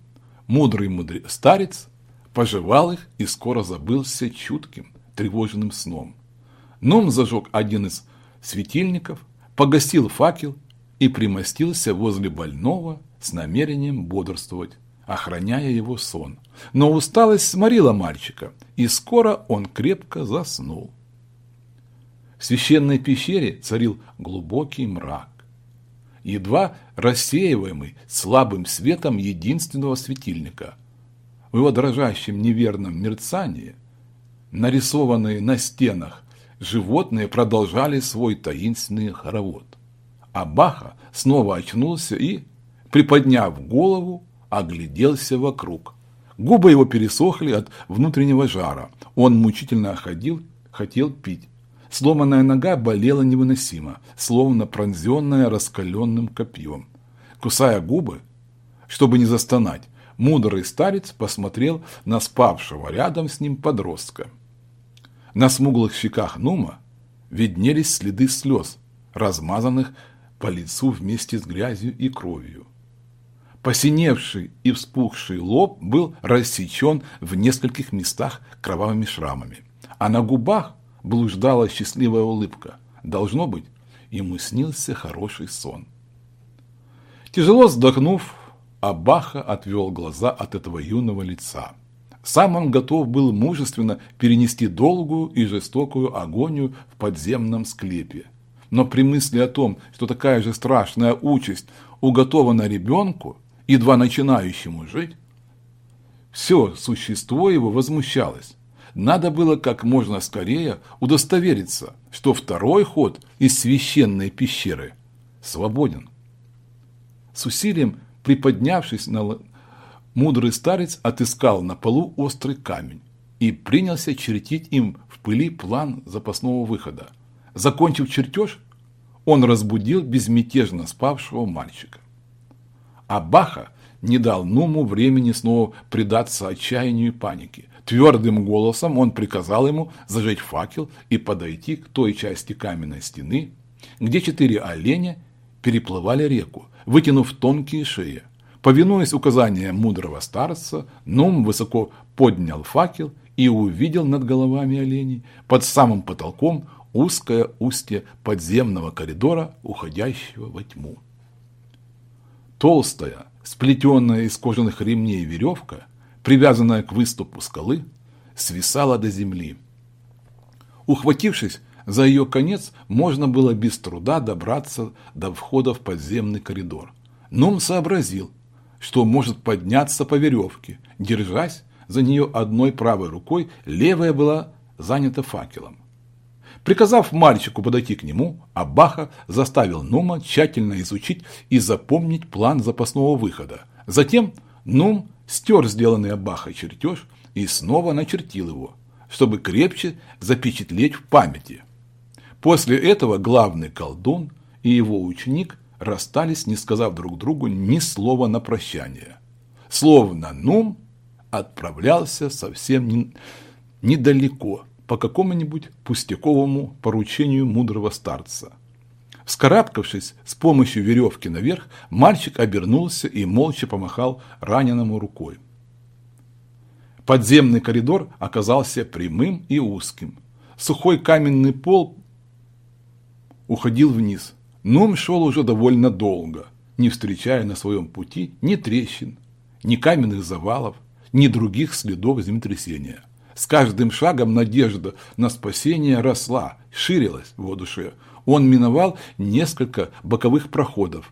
S1: мудрый мудрый старец пожевал их и скоро забылся чутким, тревожным сном. Ном зажег один из светильников, погасил факел и примостился возле больного с намерением бодрствовать, охраняя его сон. Но усталость сморила мальчика, и скоро он крепко заснул. В священной пещере царил глубокий мрак, едва рассеиваемый слабым светом единственного светильника. В его дрожащем неверном мерцании, нарисованные на стенах животные продолжали свой таинственный хоровод. А Баха снова очнулся и, приподняв голову, огляделся вокруг. Губы его пересохли от внутреннего жара. Он мучительно ходил, хотел пить. Сломанная нога болела невыносимо, словно пронзенная раскаленным копьем. Кусая губы, чтобы не застонать, мудрый старец посмотрел на спавшего рядом с ним подростка. На смуглых щеках Нума виднелись следы слез, размазанных по лицу вместе с грязью и кровью. Посиневший и вспухший лоб был рассечен в нескольких местах кровавыми шрамами, а на губах блуждала счастливая улыбка. Должно быть, ему снился хороший сон. Тяжело вздохнув, Абаха отвел глаза от этого юного лица. Сам он готов был мужественно перенести долгую и жестокую агонию в подземном склепе. Но при мысли о том, что такая же страшная участь уготована ребенку, едва начинающему жить, все существо его возмущалось. Надо было как можно скорее удостовериться, что второй ход из священной пещеры свободен. С усилием приподнявшись на мудрый старец отыскал на полу острый камень и принялся чертить им в пыли план запасного выхода. Закончив чертеж, он разбудил безмятежно спавшего мальчика. А Баха не дал Нуму времени снова предаться отчаянию и панике. Твердым голосом он приказал ему зажечь факел и подойти к той части каменной стены, где четыре оленя переплывали реку, вытянув тонкие шеи. Повинуясь указаниям мудрого старца, Нум высоко поднял факел и увидел над головами оленей под самым потолком узкое устье подземного коридора, уходящего во тьму. Толстая, сплетенная из кожаных ремней веревка, привязанная к выступу скалы, свисала до земли. Ухватившись за ее конец, можно было без труда добраться до входа в подземный коридор. Нум сообразил, что может подняться по веревке, держась за нее одной правой рукой, левая была занята факелом. Приказав мальчику подойти к нему, Абаха заставил Нума тщательно изучить и запомнить план запасного выхода. Затем Нум стер сделанный Абаха чертеж и снова начертил его, чтобы крепче запечатлеть в памяти. После этого главный колдун и его ученик расстались, не сказав друг другу ни слова на прощание. Словно Нум отправлялся совсем не, недалеко, по какому-нибудь пустяковому поручению мудрого старца. Вскарабкавшись с помощью веревки наверх, мальчик обернулся и молча помахал раненому рукой. Подземный коридор оказался прямым и узким. Сухой каменный пол уходил вниз. Ном шел уже довольно долго, не встречая на своем пути ни трещин, ни каменных завалов, ни других следов землетрясения. С каждым шагом надежда на спасение росла, ширилась в душе. Он миновал несколько боковых проходов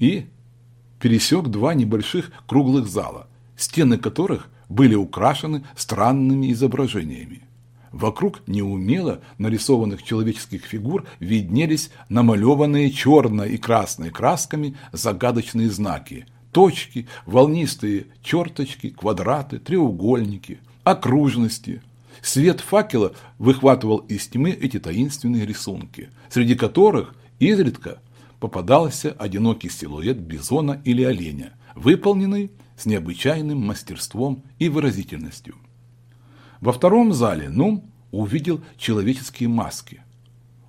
S1: и пересек два небольших круглых зала, стены которых были украшены странными изображениями. Вокруг неумело нарисованных человеческих фигур виднелись намалеванные черной и красной красками загадочные знаки – точки, волнистые черточки, квадраты, треугольники, окружности. Свет факела выхватывал из тьмы эти таинственные рисунки, среди которых изредка попадался одинокий силуэт бизона или оленя, выполненный с необычайным мастерством и выразительностью. Во втором зале Нум увидел человеческие маски,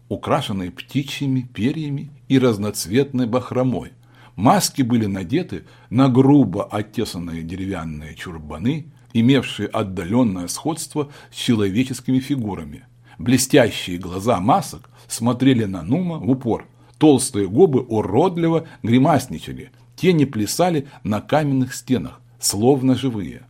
S1: украшенные птичьими перьями и разноцветной бахромой, Маски были надеты на грубо оттесанные деревянные чурбаны, имевшие отдаленное сходство с человеческими фигурами. Блестящие глаза масок смотрели на Нума в упор. Толстые губы уродливо гримасничали, тени плясали на каменных стенах, словно живые.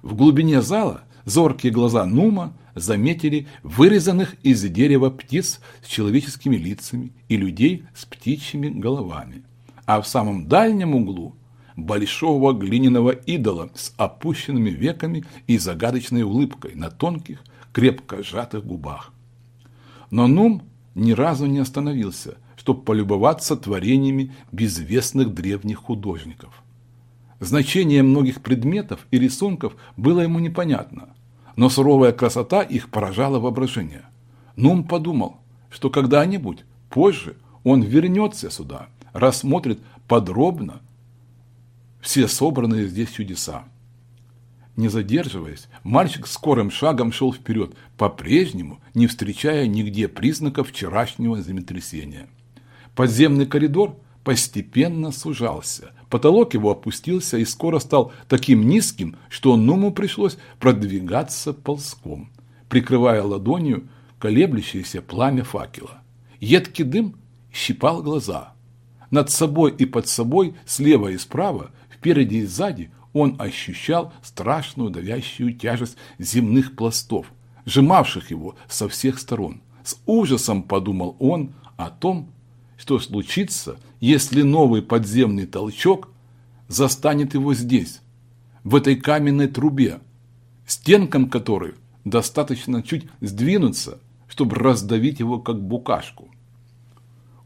S1: В глубине зала зоркие глаза Нума заметили вырезанных из дерева птиц с человеческими лицами и людей с птичьими головами а в самом дальнем углу большого глиняного идола с опущенными веками и загадочной улыбкой на тонких, крепко сжатых губах. Но Нум ни разу не остановился, чтобы полюбоваться творениями безвестных древних художников. Значение многих предметов и рисунков было ему непонятно, но суровая красота их поражала воображение. Нум подумал, что когда-нибудь позже он вернется сюда рассмотрит подробно все собранные здесь чудеса. Не задерживаясь, мальчик скорым шагом шел вперед, по-прежнему не встречая нигде признаков вчерашнего землетрясения. Подземный коридор постепенно сужался, потолок его опустился и скоро стал таким низким, что Нуму пришлось продвигаться ползком, прикрывая ладонью колеблющееся пламя факела. Едкий дым щипал глаза – над собой и под собой, слева и справа, впереди и сзади он ощущал страшную давящую тяжесть земных пластов, сжимавших его со всех сторон. С ужасом подумал он о том, что случится, если новый подземный толчок застанет его здесь, в этой каменной трубе, стенкам которой достаточно чуть сдвинуться, чтобы раздавить его как букашку.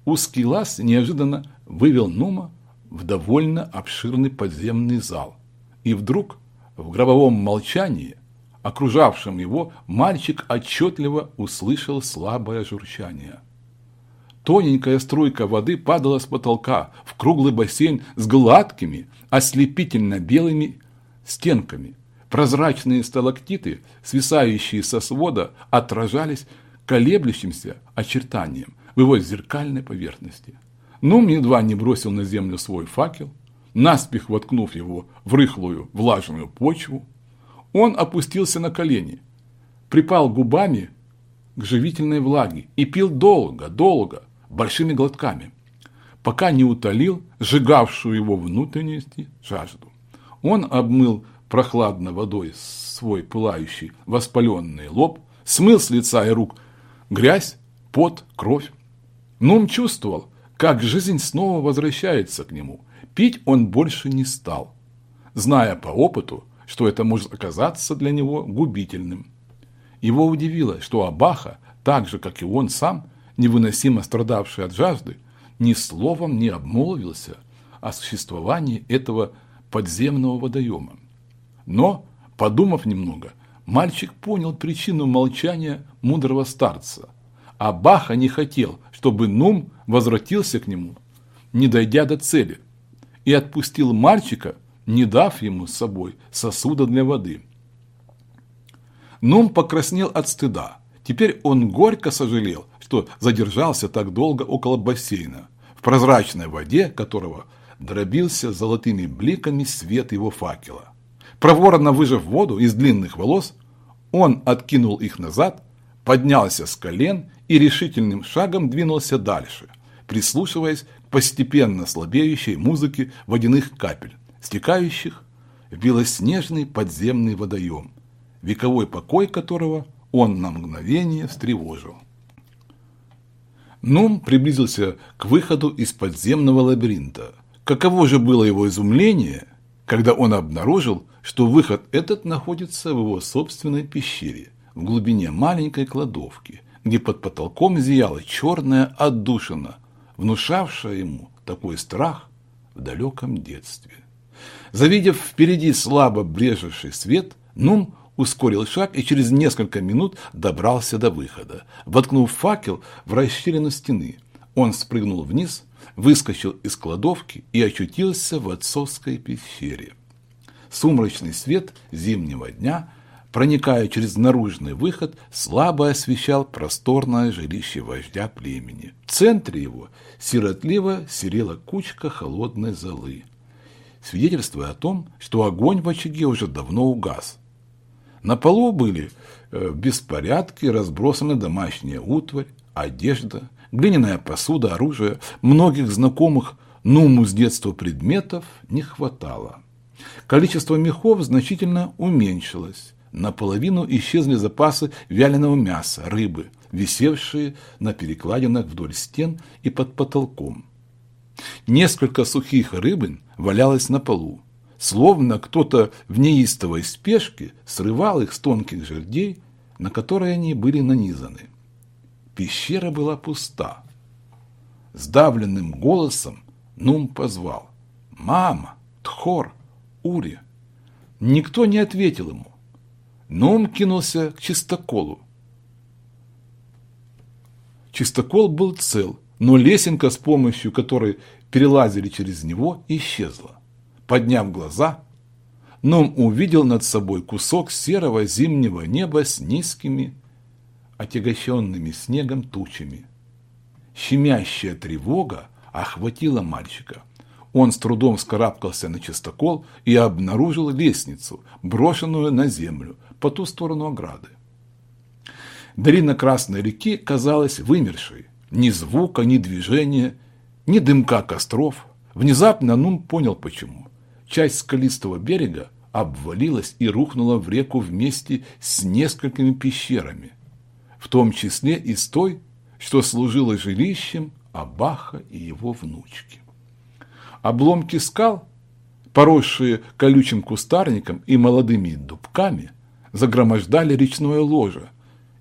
S1: Узкий лаз неожиданно вывел Нума в довольно обширный подземный зал. И вдруг, в гробовом молчании, окружавшем его, мальчик отчетливо услышал слабое журчание. Тоненькая струйка воды падала с потолка в круглый бассейн с гладкими, ослепительно белыми стенками. Прозрачные сталактиты, свисающие со свода, отражались колеблющимся очертанием в его зеркальной поверхности. Нум едва не бросил на землю свой факел, наспех воткнув его в рыхлую влажную почву. Он опустился на колени, припал губами к живительной влаге и пил долго, долго, большими глотками, пока не утолил сжигавшую его внутренности жажду. Он обмыл прохладной водой свой пылающий воспаленный лоб, смыл с лица и рук грязь, пот, кровь. Нум чувствовал, как жизнь снова возвращается к нему. Пить он больше не стал, зная по опыту, что это может оказаться для него губительным. Его удивило, что Абаха, так же, как и он сам, невыносимо страдавший от жажды, ни словом не обмолвился о существовании этого подземного водоема. Но, подумав немного, мальчик понял причину молчания мудрого старца. А Баха не хотел, чтобы Нум возвратился к нему, не дойдя до цели, и отпустил мальчика, не дав ему с собой сосуда для воды. Нум покраснел от стыда. Теперь он горько сожалел, что задержался так долго около бассейна, в прозрачной воде которого дробился золотыми бликами свет его факела. Проворно выжав воду из длинных волос, он откинул их назад, поднялся с колен и решительным шагом двинулся дальше, прислушиваясь к постепенно слабеющей музыке водяных капель, стекающих в белоснежный подземный водоем, вековой покой которого он на мгновение встревожил. Нум приблизился к выходу из подземного лабиринта. Каково же было его изумление, когда он обнаружил, что выход этот находится в его собственной пещере, в глубине маленькой кладовки, где под потолком зияла черная отдушина, внушавшая ему такой страх в далеком детстве. Завидев впереди слабо брежевший свет, Нум ускорил шаг и через несколько минут добрался до выхода. Воткнув факел в расщелину стены, он спрыгнул вниз, выскочил из кладовки и очутился в отцовской пещере. Сумрачный свет зимнего дня, проникая через наружный выход, слабо освещал просторное жилище вождя племени. В центре его сиротливо серела кучка холодной золы, свидетельствуя о том, что огонь в очаге уже давно угас. На полу были э, в беспорядке разбросаны домашняя утварь, одежда, глиняная посуда, оружие. Многих знакомых Нуму с детства предметов не хватало. Количество мехов значительно уменьшилось. Наполовину исчезли запасы вяленого мяса, рыбы, висевшие на перекладинах вдоль стен и под потолком. Несколько сухих рыбин валялось на полу. Словно кто-то в неистовой спешке срывал их с тонких жердей, на которые они были нанизаны. Пещера была пуста. Сдавленным голосом Нум позвал. «Мама! Тхор! Ури!» Никто не ответил ему. Нум кинулся к чистоколу. Чистокол был цел, но лесенка, с помощью которой перелазили через него, исчезла. Подняв глаза, Ном увидел над собой кусок серого зимнего неба с низкими, отягощенными снегом тучами. Щемящая тревога охватила мальчика. Он с трудом вскарабкался на чистокол и обнаружил лестницу, брошенную на землю по ту сторону ограды. Долина Красной реки казалась вымершей. Ни звука, ни движения, ни дымка костров. Внезапно Нун понял почему часть скалистого берега обвалилась и рухнула в реку вместе с несколькими пещерами, в том числе и с той, что служила жилищем Абаха и его внучки. Обломки скал, поросшие колючим кустарником и молодыми дубками, загромождали речное ложе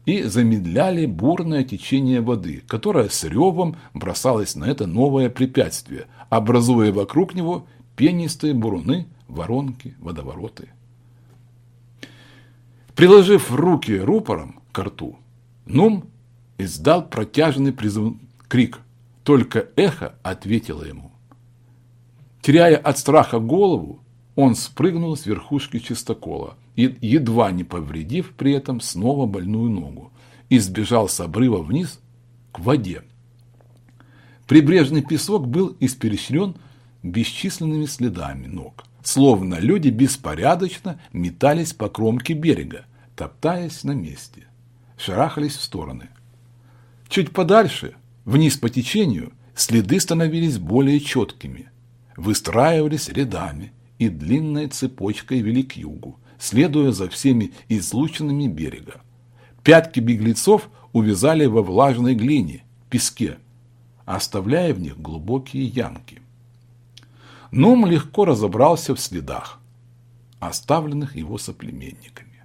S1: и замедляли бурное течение воды, которое с ревом бросалось на это новое препятствие, образуя вокруг него пенистые буруны, воронки, водовороты. Приложив руки рупором к рту, Нум издал протяжный призыв крик. Только эхо ответило ему. Теряя от страха голову, он спрыгнул с верхушки чистокола едва не повредив при этом снова больную ногу, и сбежал с обрыва вниз к воде. Прибрежный песок был исперещрен бесчисленными следами ног. Словно люди беспорядочно метались по кромке берега, топтаясь на месте, шарахались в стороны. Чуть подальше, вниз по течению, следы становились более четкими, выстраивались рядами и длинной цепочкой вели к югу, следуя за всеми излученными берега. Пятки беглецов увязали во влажной глине, песке, оставляя в них глубокие ямки. Нум легко разобрался в следах, оставленных его соплеменниками.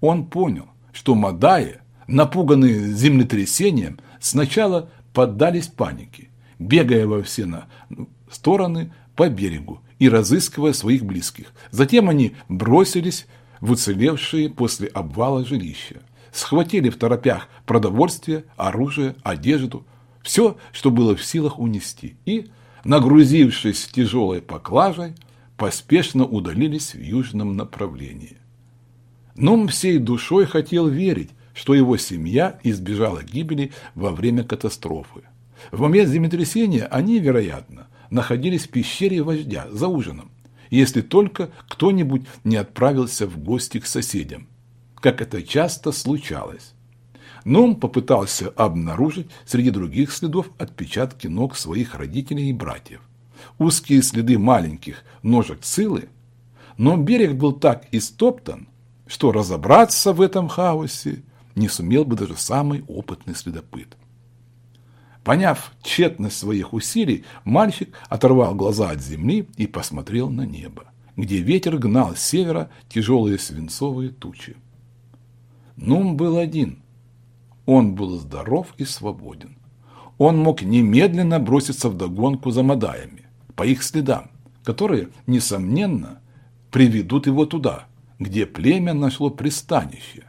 S1: Он понял, что Мадаи, напуганные землетрясением, сначала поддались панике, бегая во все на стороны по берегу и разыскивая своих близких. Затем они бросились в уцелевшие после обвала жилища, схватили в торопях продовольствие, оружие, одежду, все, что было в силах унести, и, нагрузившись тяжелой поклажей, поспешно удалились в южном направлении. Ном всей душой хотел верить, что его семья избежала гибели во время катастрофы. В момент землетрясения они, вероятно, находились в пещере вождя за ужином, если только кто-нибудь не отправился в гости к соседям, как это часто случалось. Ном попытался обнаружить среди других следов отпечатки ног своих родителей и братьев. Узкие следы маленьких ножек Цилы, но берег был так истоптан, что разобраться в этом хаосе не сумел бы даже самый опытный следопыт. Поняв тщетность своих усилий, мальчик оторвал глаза от земли и посмотрел на небо, где ветер гнал с севера тяжелые свинцовые тучи. Нум был один. Он был здоров и свободен. Он мог немедленно броситься в догонку за Мадаями, по их следам, которые, несомненно, приведут его туда, где племя нашло пристанище.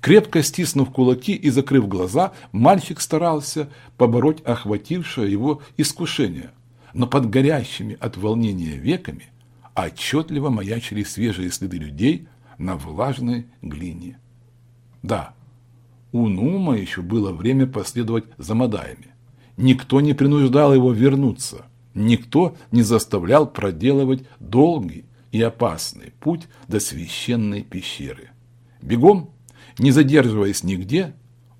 S1: Крепко стиснув кулаки и закрыв глаза, мальчик старался побороть охватившее его искушение, но под горящими от волнения веками отчетливо маячили свежие следы людей на влажной глине. Да, у Нума еще было время последовать за Мадаями. Никто не принуждал его вернуться. Никто не заставлял проделывать долгий и опасный путь до священной пещеры. Бегом, не задерживаясь нигде,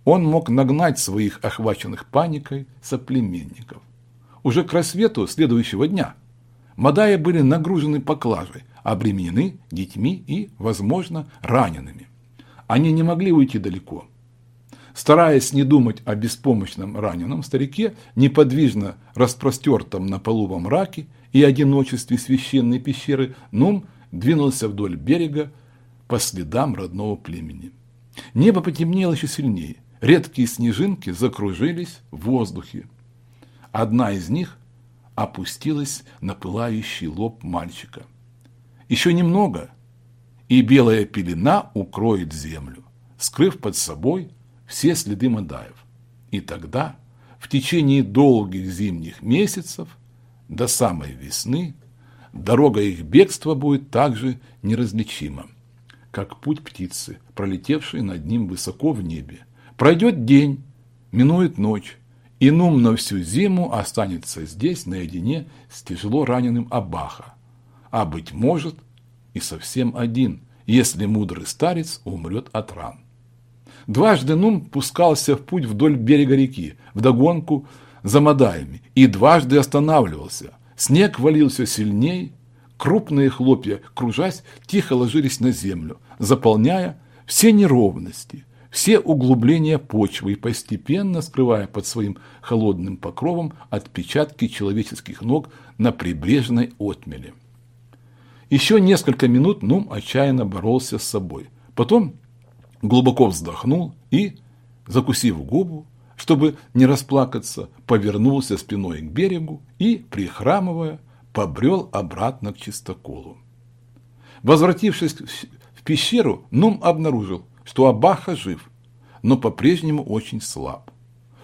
S1: он мог нагнать своих охваченных паникой соплеменников. Уже к рассвету следующего дня Мадая были нагружены поклажей, обременены детьми и, возможно, ранеными. Они не могли уйти далеко. Стараясь не думать о беспомощном раненом старике, неподвижно распростертом на полу во мраке и одиночестве священной пещеры, Нум двинулся вдоль берега по следам родного племени. Небо потемнело еще сильнее, редкие снежинки закружились в воздухе. Одна из них опустилась на пылающий лоб мальчика. Еще немного, и белая пелена укроет землю, скрыв под собой все следы Мадаев. И тогда, в течение долгих зимних месяцев, до самой весны, дорога их бегства будет также неразличима, как путь птицы, пролетевшей над ним высоко в небе. Пройдет день, минует ночь, и Нум на всю зиму останется здесь наедине с тяжело раненым Абаха, а, быть может, и совсем один, если мудрый старец умрет от ран. Дважды Нум пускался в путь вдоль берега реки, вдогонку за Мадаями, и дважды останавливался. Снег валился сильней, крупные хлопья, кружась, тихо ложились на землю, заполняя все неровности, все углубления почвы и постепенно скрывая под своим холодным покровом отпечатки человеческих ног на прибрежной отмеле. Еще несколько минут Нум отчаянно боролся с собой. Потом глубоко вздохнул и, закусив губу, чтобы не расплакаться, повернулся спиной к берегу и, прихрамывая, побрел обратно к чистоколу. Возвратившись в пещеру, Нум обнаружил, что Абаха жив, но по-прежнему очень слаб.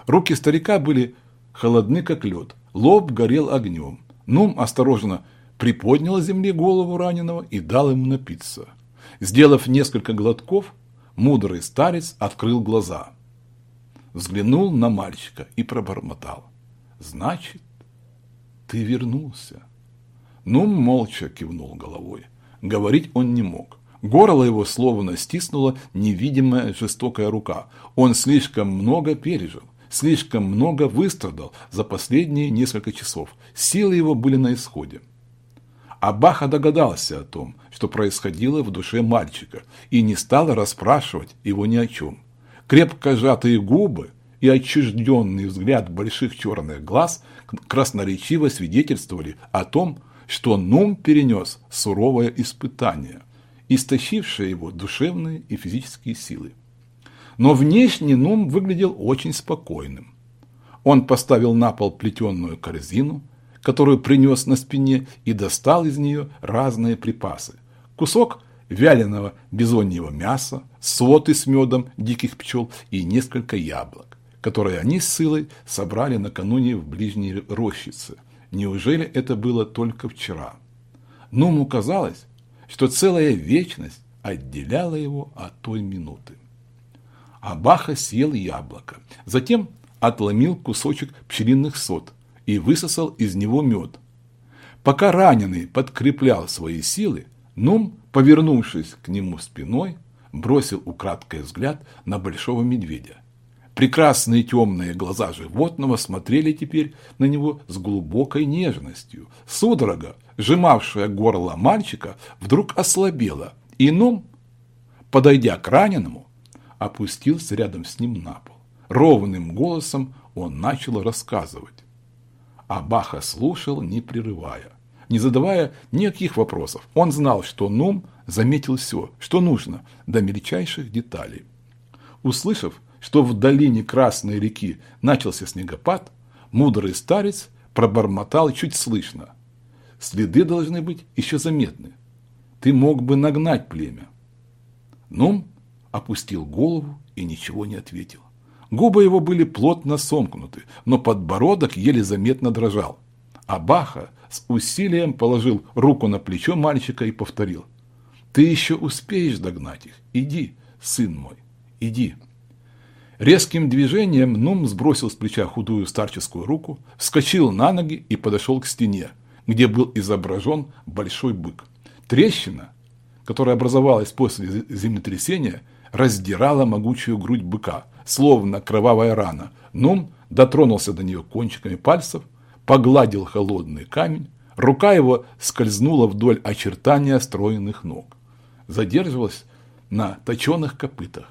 S1: Руки старика были холодны, как лед, лоб горел огнем. Нум осторожно приподнял с земли голову раненого и дал ему напиться. Сделав несколько глотков, мудрый старец открыл глаза, взглянул на мальчика и пробормотал. «Значит, ты вернулся?» Нум молча кивнул головой. Говорить он не мог. Горло его словно стиснула невидимая жестокая рука. Он слишком много пережил, слишком много выстрадал за последние несколько часов. Силы его были на исходе. Абаха догадался о том, что происходило в душе мальчика, и не стал расспрашивать его ни о чем. Крепко сжатые губы и отчужденный взгляд больших черных глаз красноречиво свидетельствовали о том, что Нум перенес суровое испытание, истощившее его душевные и физические силы. Но внешне Нум выглядел очень спокойным. Он поставил на пол плетеную корзину, которую принес на спине, и достал из нее разные припасы. Кусок вяленого бизоньего мяса, соты с медом диких пчел и несколько яблок, которые они с Сылой собрали накануне в ближней рощице. Неужели это было только вчера? Нуму казалось, что целая вечность отделяла его от той минуты. Абаха съел яблоко, затем отломил кусочек пчелиных сот и высосал из него мед. Пока раненый подкреплял свои силы, Нум, повернувшись к нему спиной, бросил украдкой взгляд на большого медведя. Прекрасные темные глаза животного смотрели теперь на него с глубокой нежностью. Судорога, сжимавшая горло мальчика, вдруг ослабела, и Нум, подойдя к раненому, опустился рядом с ним на пол. Ровным голосом он начал рассказывать. А Баха слушал, не прерывая, не задавая никаких вопросов. Он знал, что Нум заметил все, что нужно, до мельчайших деталей. Услышав, что в долине Красной реки начался снегопад, мудрый старец пробормотал чуть слышно. Следы должны быть еще заметны. Ты мог бы нагнать племя. Нум опустил голову и ничего не ответил. Губы его были плотно сомкнуты, но подбородок еле заметно дрожал. А Баха с усилием положил руку на плечо мальчика и повторил. «Ты еще успеешь догнать их. Иди, сын мой, иди». Резким движением Нум сбросил с плеча худую старческую руку, вскочил на ноги и подошел к стене, где был изображен большой бык. Трещина, которая образовалась после землетрясения, раздирала могучую грудь быка, словно кровавая рана. Нум дотронулся до нее кончиками пальцев, погладил холодный камень, рука его скользнула вдоль очертания стройных ног. Задерживалась на точенных копытах.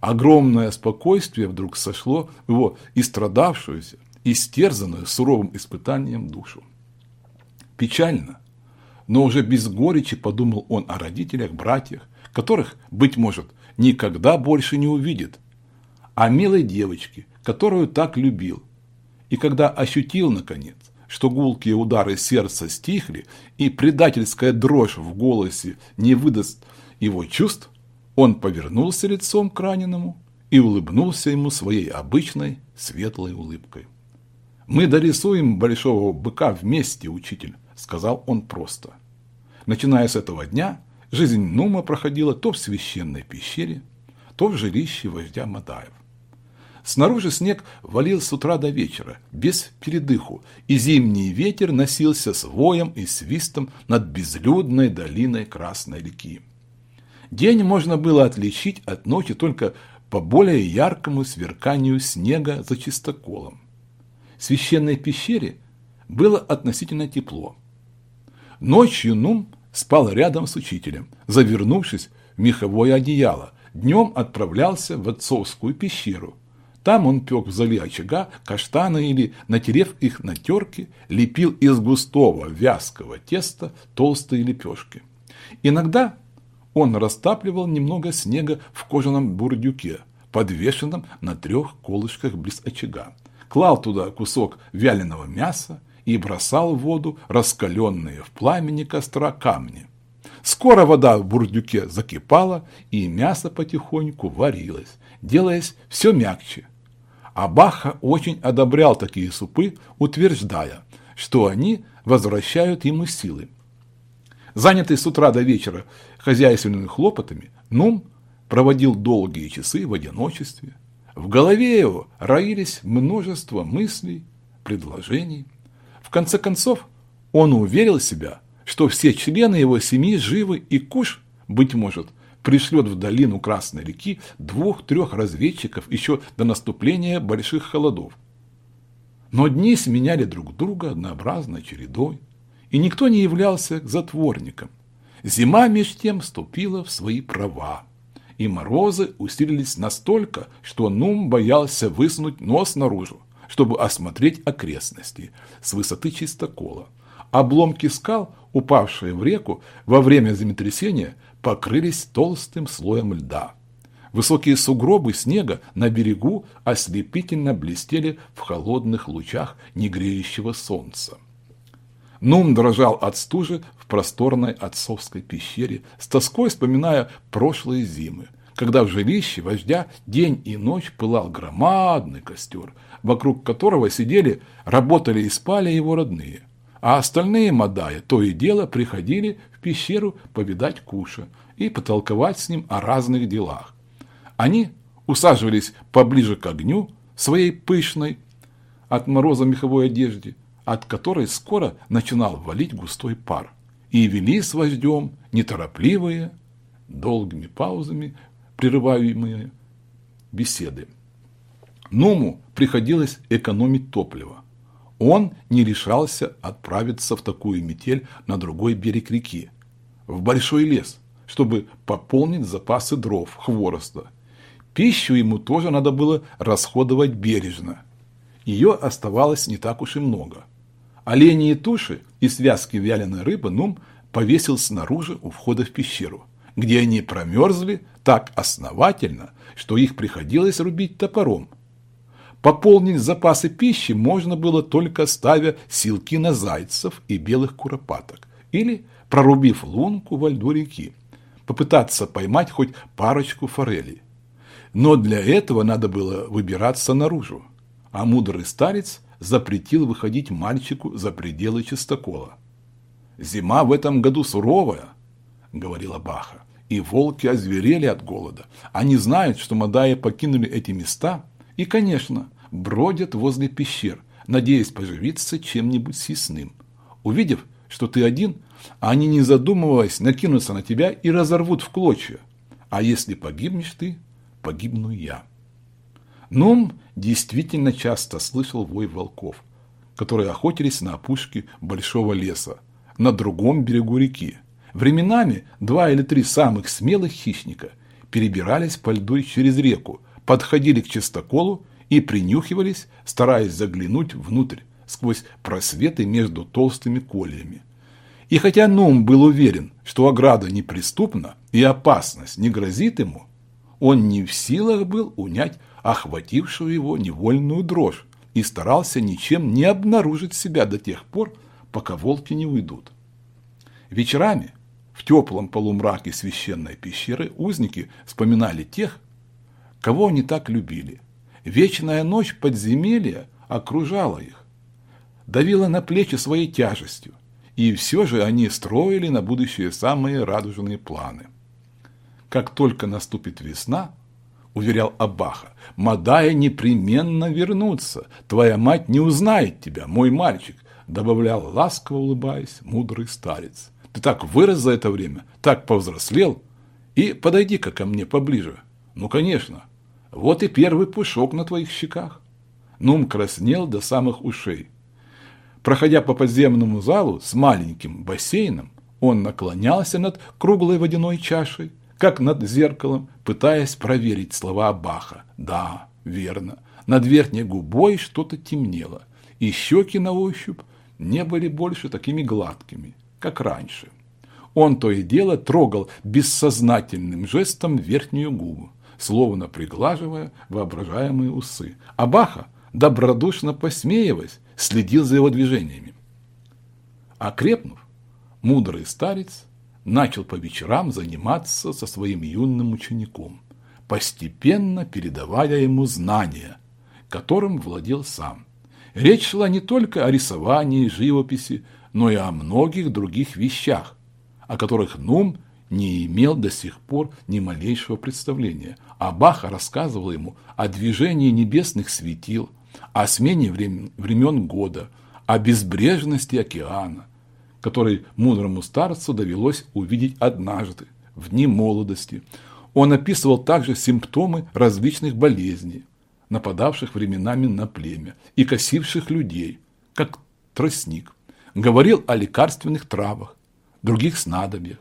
S1: Огромное спокойствие вдруг сошло в его истрадавшуюся, истерзанную суровым испытанием душу. Печально, но уже без горечи подумал он о родителях, братьях, которых, быть может, никогда больше не увидит, о милой девочке, которую так любил. И когда ощутил, наконец, что гулкие удары сердца стихли и предательская дрожь в голосе не выдаст его чувств, он повернулся лицом к раненому и улыбнулся ему своей обычной светлой улыбкой. «Мы дорисуем большого быка вместе, учитель», – сказал он просто. Начиная с этого дня, Жизнь Нума проходила то в священной пещере, то в жилище вождя Мадаев. Снаружи снег валил с утра до вечера, без передыху, и зимний ветер носился с воем и свистом над безлюдной долиной Красной реки. День можно было отличить от ночи только по более яркому сверканию снега за чистоколом. В священной пещере было относительно тепло. Ночью Нум спал рядом с учителем, завернувшись в меховое одеяло. Днем отправлялся в отцовскую пещеру. Там он пек в зале очага каштаны или, натерев их на терке, лепил из густого вязкого теста толстые лепешки. Иногда он растапливал немного снега в кожаном бурдюке, подвешенном на трех колышках близ очага. Клал туда кусок вяленого мяса и бросал в воду раскаленные в пламени костра камни. Скоро вода в бурдюке закипала, и мясо потихоньку варилось, делаясь все мягче. А Баха очень одобрял такие супы, утверждая, что они возвращают ему силы. Занятый с утра до вечера хозяйственными хлопотами, Нум проводил долгие часы в одиночестве. В голове его роились множество мыслей, предложений, в конце концов, он уверил себя, что все члены его семьи живы и Куш, быть может, пришлет в долину Красной реки двух-трех разведчиков еще до наступления больших холодов. Но дни сменяли друг друга однообразной чередой, и никто не являлся затворником. Зима меж тем вступила в свои права, и морозы усилились настолько, что Нум боялся высунуть нос наружу, чтобы осмотреть окрестности с высоты чистокола. Обломки скал, упавшие в реку во время землетрясения, покрылись толстым слоем льда. Высокие сугробы снега на берегу ослепительно блестели в холодных лучах негреющего солнца. Нум дрожал от стужи в просторной отцовской пещере, с тоской вспоминая прошлые зимы, когда в жилище вождя день и ночь пылал громадный костер, вокруг которого сидели, работали и спали его родные. А остальные Мадая то и дело приходили пещеру повидать Куша и потолковать с ним о разных делах. Они усаживались поближе к огню своей пышной от мороза меховой одежде, от которой скоро начинал валить густой пар, и вели с вождем неторопливые, долгими паузами прерываемые беседы. Нуму приходилось экономить топливо. Он не решался отправиться в такую метель на другой берег реки, в большой лес, чтобы пополнить запасы дров, хвороста Пищу ему тоже надо было расходовать бережно. Ее оставалось не так уж и много. Олени и туши и связки вяленой рыбы Нум повесил снаружи у входа в пещеру, где они промерзли так основательно, что их приходилось рубить топором. Пополнить запасы пищи можно было только ставя силки на зайцев и белых куропаток или прорубив лунку во льду реки, попытаться поймать хоть парочку форелей. Но для этого надо было выбираться наружу, а мудрый старец запретил выходить мальчику за пределы чистокола. «Зима в этом году суровая», — говорила Баха, «и волки озверели от голода. Они знают, что Мадаи покинули эти места и, конечно, бродят возле пещер, надеясь поживиться чем-нибудь съестным. Увидев, что ты один, они, не задумываясь, накинутся на тебя и разорвут в клочья. А если погибнешь ты, погибну я. Нум действительно часто слышал вой волков, которые охотились на опушке большого леса, на другом берегу реки. Временами два или три самых смелых хищника перебирались по льду через реку, подходили к чистоколу и принюхивались, стараясь заглянуть внутрь, сквозь просветы между толстыми кольями. И хотя Нум был уверен, что ограда неприступна и опасность не грозит ему, он не в силах был унять охватившую его невольную дрожь и старался ничем не обнаружить себя до тех пор, пока волки не уйдут. Вечерами в теплом полумраке священной пещеры узники вспоминали тех, кого они так любили. Вечная ночь подземелья окружала их, давила на плечи своей тяжестью, и все же они строили на будущее самые радужные планы – как только наступит весна, уверял Абаха, Мадая непременно вернутся. Твоя мать не узнает тебя, мой мальчик, добавлял ласково улыбаясь мудрый старец. Ты так вырос за это время, так повзрослел. И подойди-ка ко мне поближе. Ну, конечно. Вот и первый пушок на твоих щеках. Нум краснел до самых ушей. Проходя по подземному залу с маленьким бассейном, он наклонялся над круглой водяной чашей, как над зеркалом, пытаясь проверить слова Баха. Да, верно. Над верхней губой что-то темнело, и щеки на ощупь не были больше такими гладкими, как раньше. Он то и дело трогал бессознательным жестом верхнюю губу, словно приглаживая воображаемые усы. А Баха, добродушно посмеиваясь, следил за его движениями. Окрепнув, мудрый старец начал по вечерам заниматься со своим юным учеником, постепенно передавая ему знания, которым владел сам. Речь шла не только о рисовании, живописи, но и о многих других вещах, о которых Нум не имел до сих пор ни малейшего представления. А Баха рассказывал ему о движении небесных светил, о смене времен года, о безбрежности океана, который мудрому старцу довелось увидеть однажды, в дни молодости. Он описывал также симптомы различных болезней, нападавших временами на племя и косивших людей, как тростник. говорил о лекарственных травах, других снадобьях,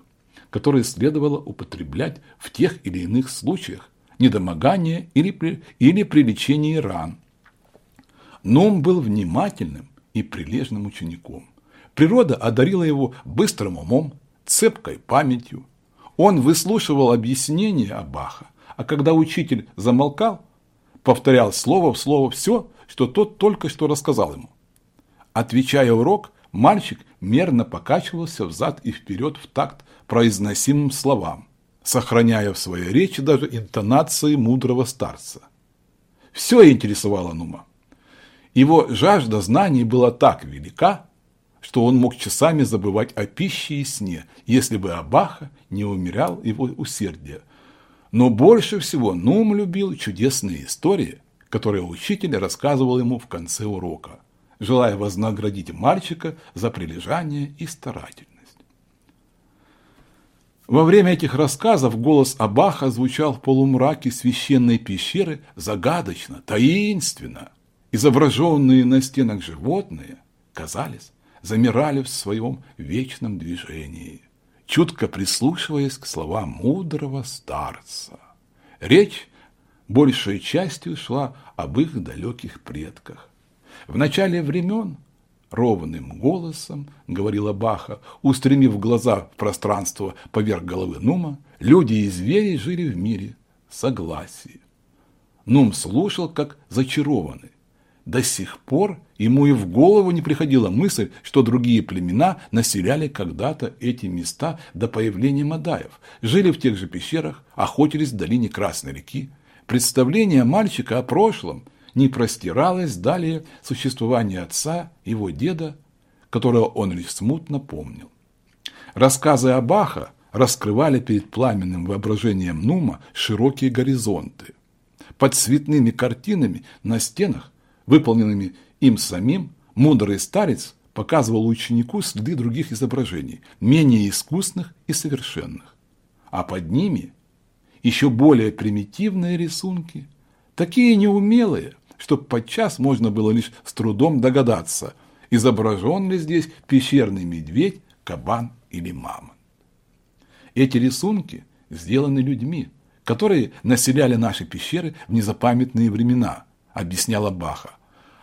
S1: которые следовало употреблять в тех или иных случаях недомогания или при, или при лечении ран. Но он был внимательным и прилежным учеником. Природа одарила его быстрым умом, цепкой памятью. Он выслушивал объяснения Абаха, а когда учитель замолкал, повторял слово в слово все, что тот только что рассказал ему. Отвечая урок, мальчик мерно покачивался взад и вперед в такт произносимым словам, сохраняя в своей речи даже интонации мудрого старца. Все интересовало Нума. Его жажда знаний была так велика, что он мог часами забывать о пище и сне, если бы Абаха не умерял его усердие. Но больше всего Нум любил чудесные истории, которые учитель рассказывал ему в конце урока, желая вознаградить мальчика за прилежание и старательность. Во время этих рассказов голос Абаха звучал в полумраке священной пещеры загадочно, таинственно. Изображенные на стенах животные, казались, замирали в своем вечном движении, чутко прислушиваясь к словам мудрого старца. Речь большей частью шла об их далеких предках. В начале времен ровным голосом, говорила Баха, устремив глаза в пространство поверх головы Нума, люди и звери жили в мире согласии. Нум слушал, как зачарованный. До сих пор ему и в голову не приходила мысль, что другие племена населяли когда-то эти места до появления Мадаев, жили в тех же пещерах, охотились в долине Красной реки. Представление мальчика о прошлом – не простиралось далее существование отца, его деда, которого он лишь смутно помнил. Рассказы Абаха раскрывали перед пламенным воображением Нума широкие горизонты. Под цветными картинами на стенах, выполненными им самим, мудрый старец показывал ученику следы других изображений, менее искусных и совершенных. А под ними еще более примитивные рисунки, такие неумелые, что подчас можно было лишь с трудом догадаться, изображен ли здесь пещерный медведь, кабан или мамонт. Эти рисунки сделаны людьми, которые населяли наши пещеры в незапамятные времена, объясняла Баха.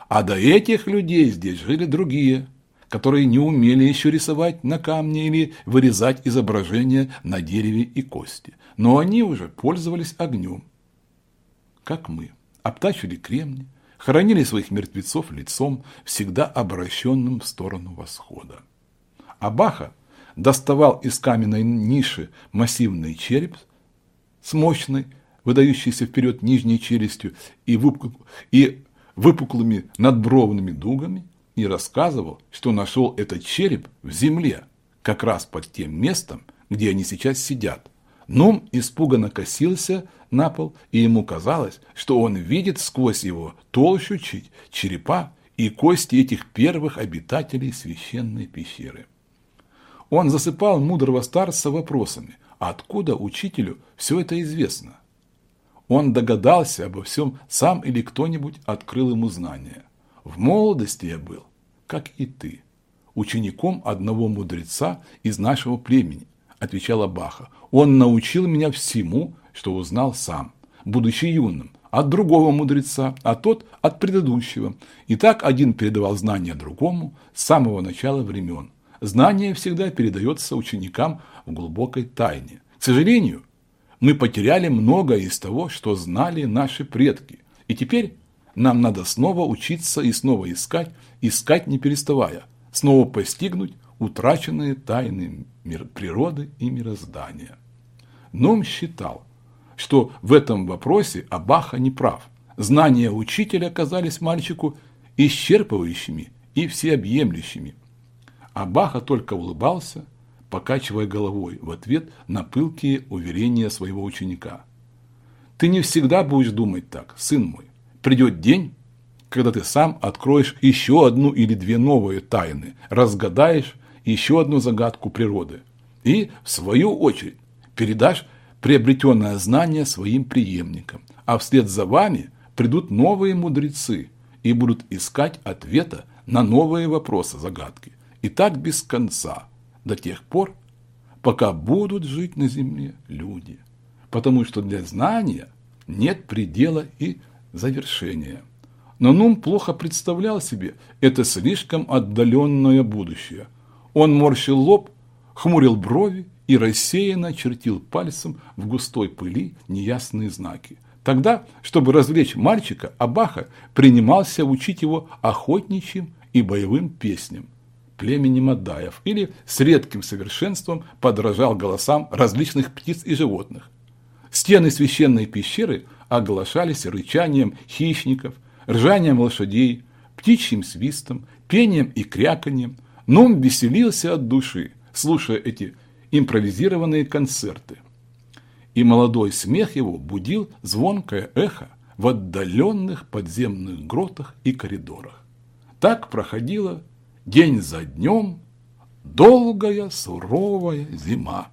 S1: А до этих людей здесь жили другие, которые не умели еще рисовать на камне или вырезать изображения на дереве и кости. Но они уже пользовались огнем, как мы обтачивали кремни, хоронили своих мертвецов лицом, всегда обращенным в сторону восхода. Абаха доставал из каменной ниши массивный череп с мощной, выдающейся вперед нижней челюстью и, выпук... и выпуклыми надбровными дугами и рассказывал, что нашел этот череп в земле, как раз под тем местом, где они сейчас сидят – Нум испуганно косился на пол, и ему казалось, что он видит сквозь его толщу черепа и кости этих первых обитателей священной пещеры. Он засыпал мудрого старца вопросами, откуда учителю все это известно. Он догадался обо всем сам или кто-нибудь открыл ему знания. В молодости я был, как и ты, учеником одного мудреца из нашего племени, отвечала Баха. Он научил меня всему, что узнал сам, будучи юным, от другого мудреца, а тот от предыдущего. И так один передавал знания другому с самого начала времен. Знание всегда передается ученикам в глубокой тайне. К сожалению, мы потеряли многое из того, что знали наши предки. И теперь нам надо снова учиться и снова искать, искать не переставая, снова постигнуть утраченные тайны природы и мироздания. Ном считал, что в этом вопросе Абаха не прав. Знания учителя казались мальчику исчерпывающими и всеобъемлющими. Абаха только улыбался, покачивая головой в ответ на пылкие уверения своего ученика. «Ты не всегда будешь думать так, сын мой. Придет день, когда ты сам откроешь еще одну или две новые тайны, разгадаешь еще одну загадку природы и, в свою очередь, передашь приобретенное знание своим преемникам, а вслед за вами придут новые мудрецы и будут искать ответа на новые вопросы загадки. и так без конца, до тех пор, пока будут жить на земле люди. Потому что для знания нет предела и завершения. Но Нум плохо представлял себе это слишком отдаленное будущее. Он морщил лоб, хмурил брови и рассеянно чертил пальцем в густой пыли неясные знаки. Тогда, чтобы развлечь мальчика, Абаха принимался учить его охотничьим и боевым песням племени Мадаев или с редким совершенством подражал голосам различных птиц и животных. Стены священной пещеры оглашались рычанием хищников, ржанием лошадей, птичьим свистом, пением и кряканьем. Ном веселился от души, слушая эти импровизированные концерты. И молодой смех его будил звонкое эхо в отдаленных подземных гротах и коридорах. Так проходила день за днем долгая суровая зима.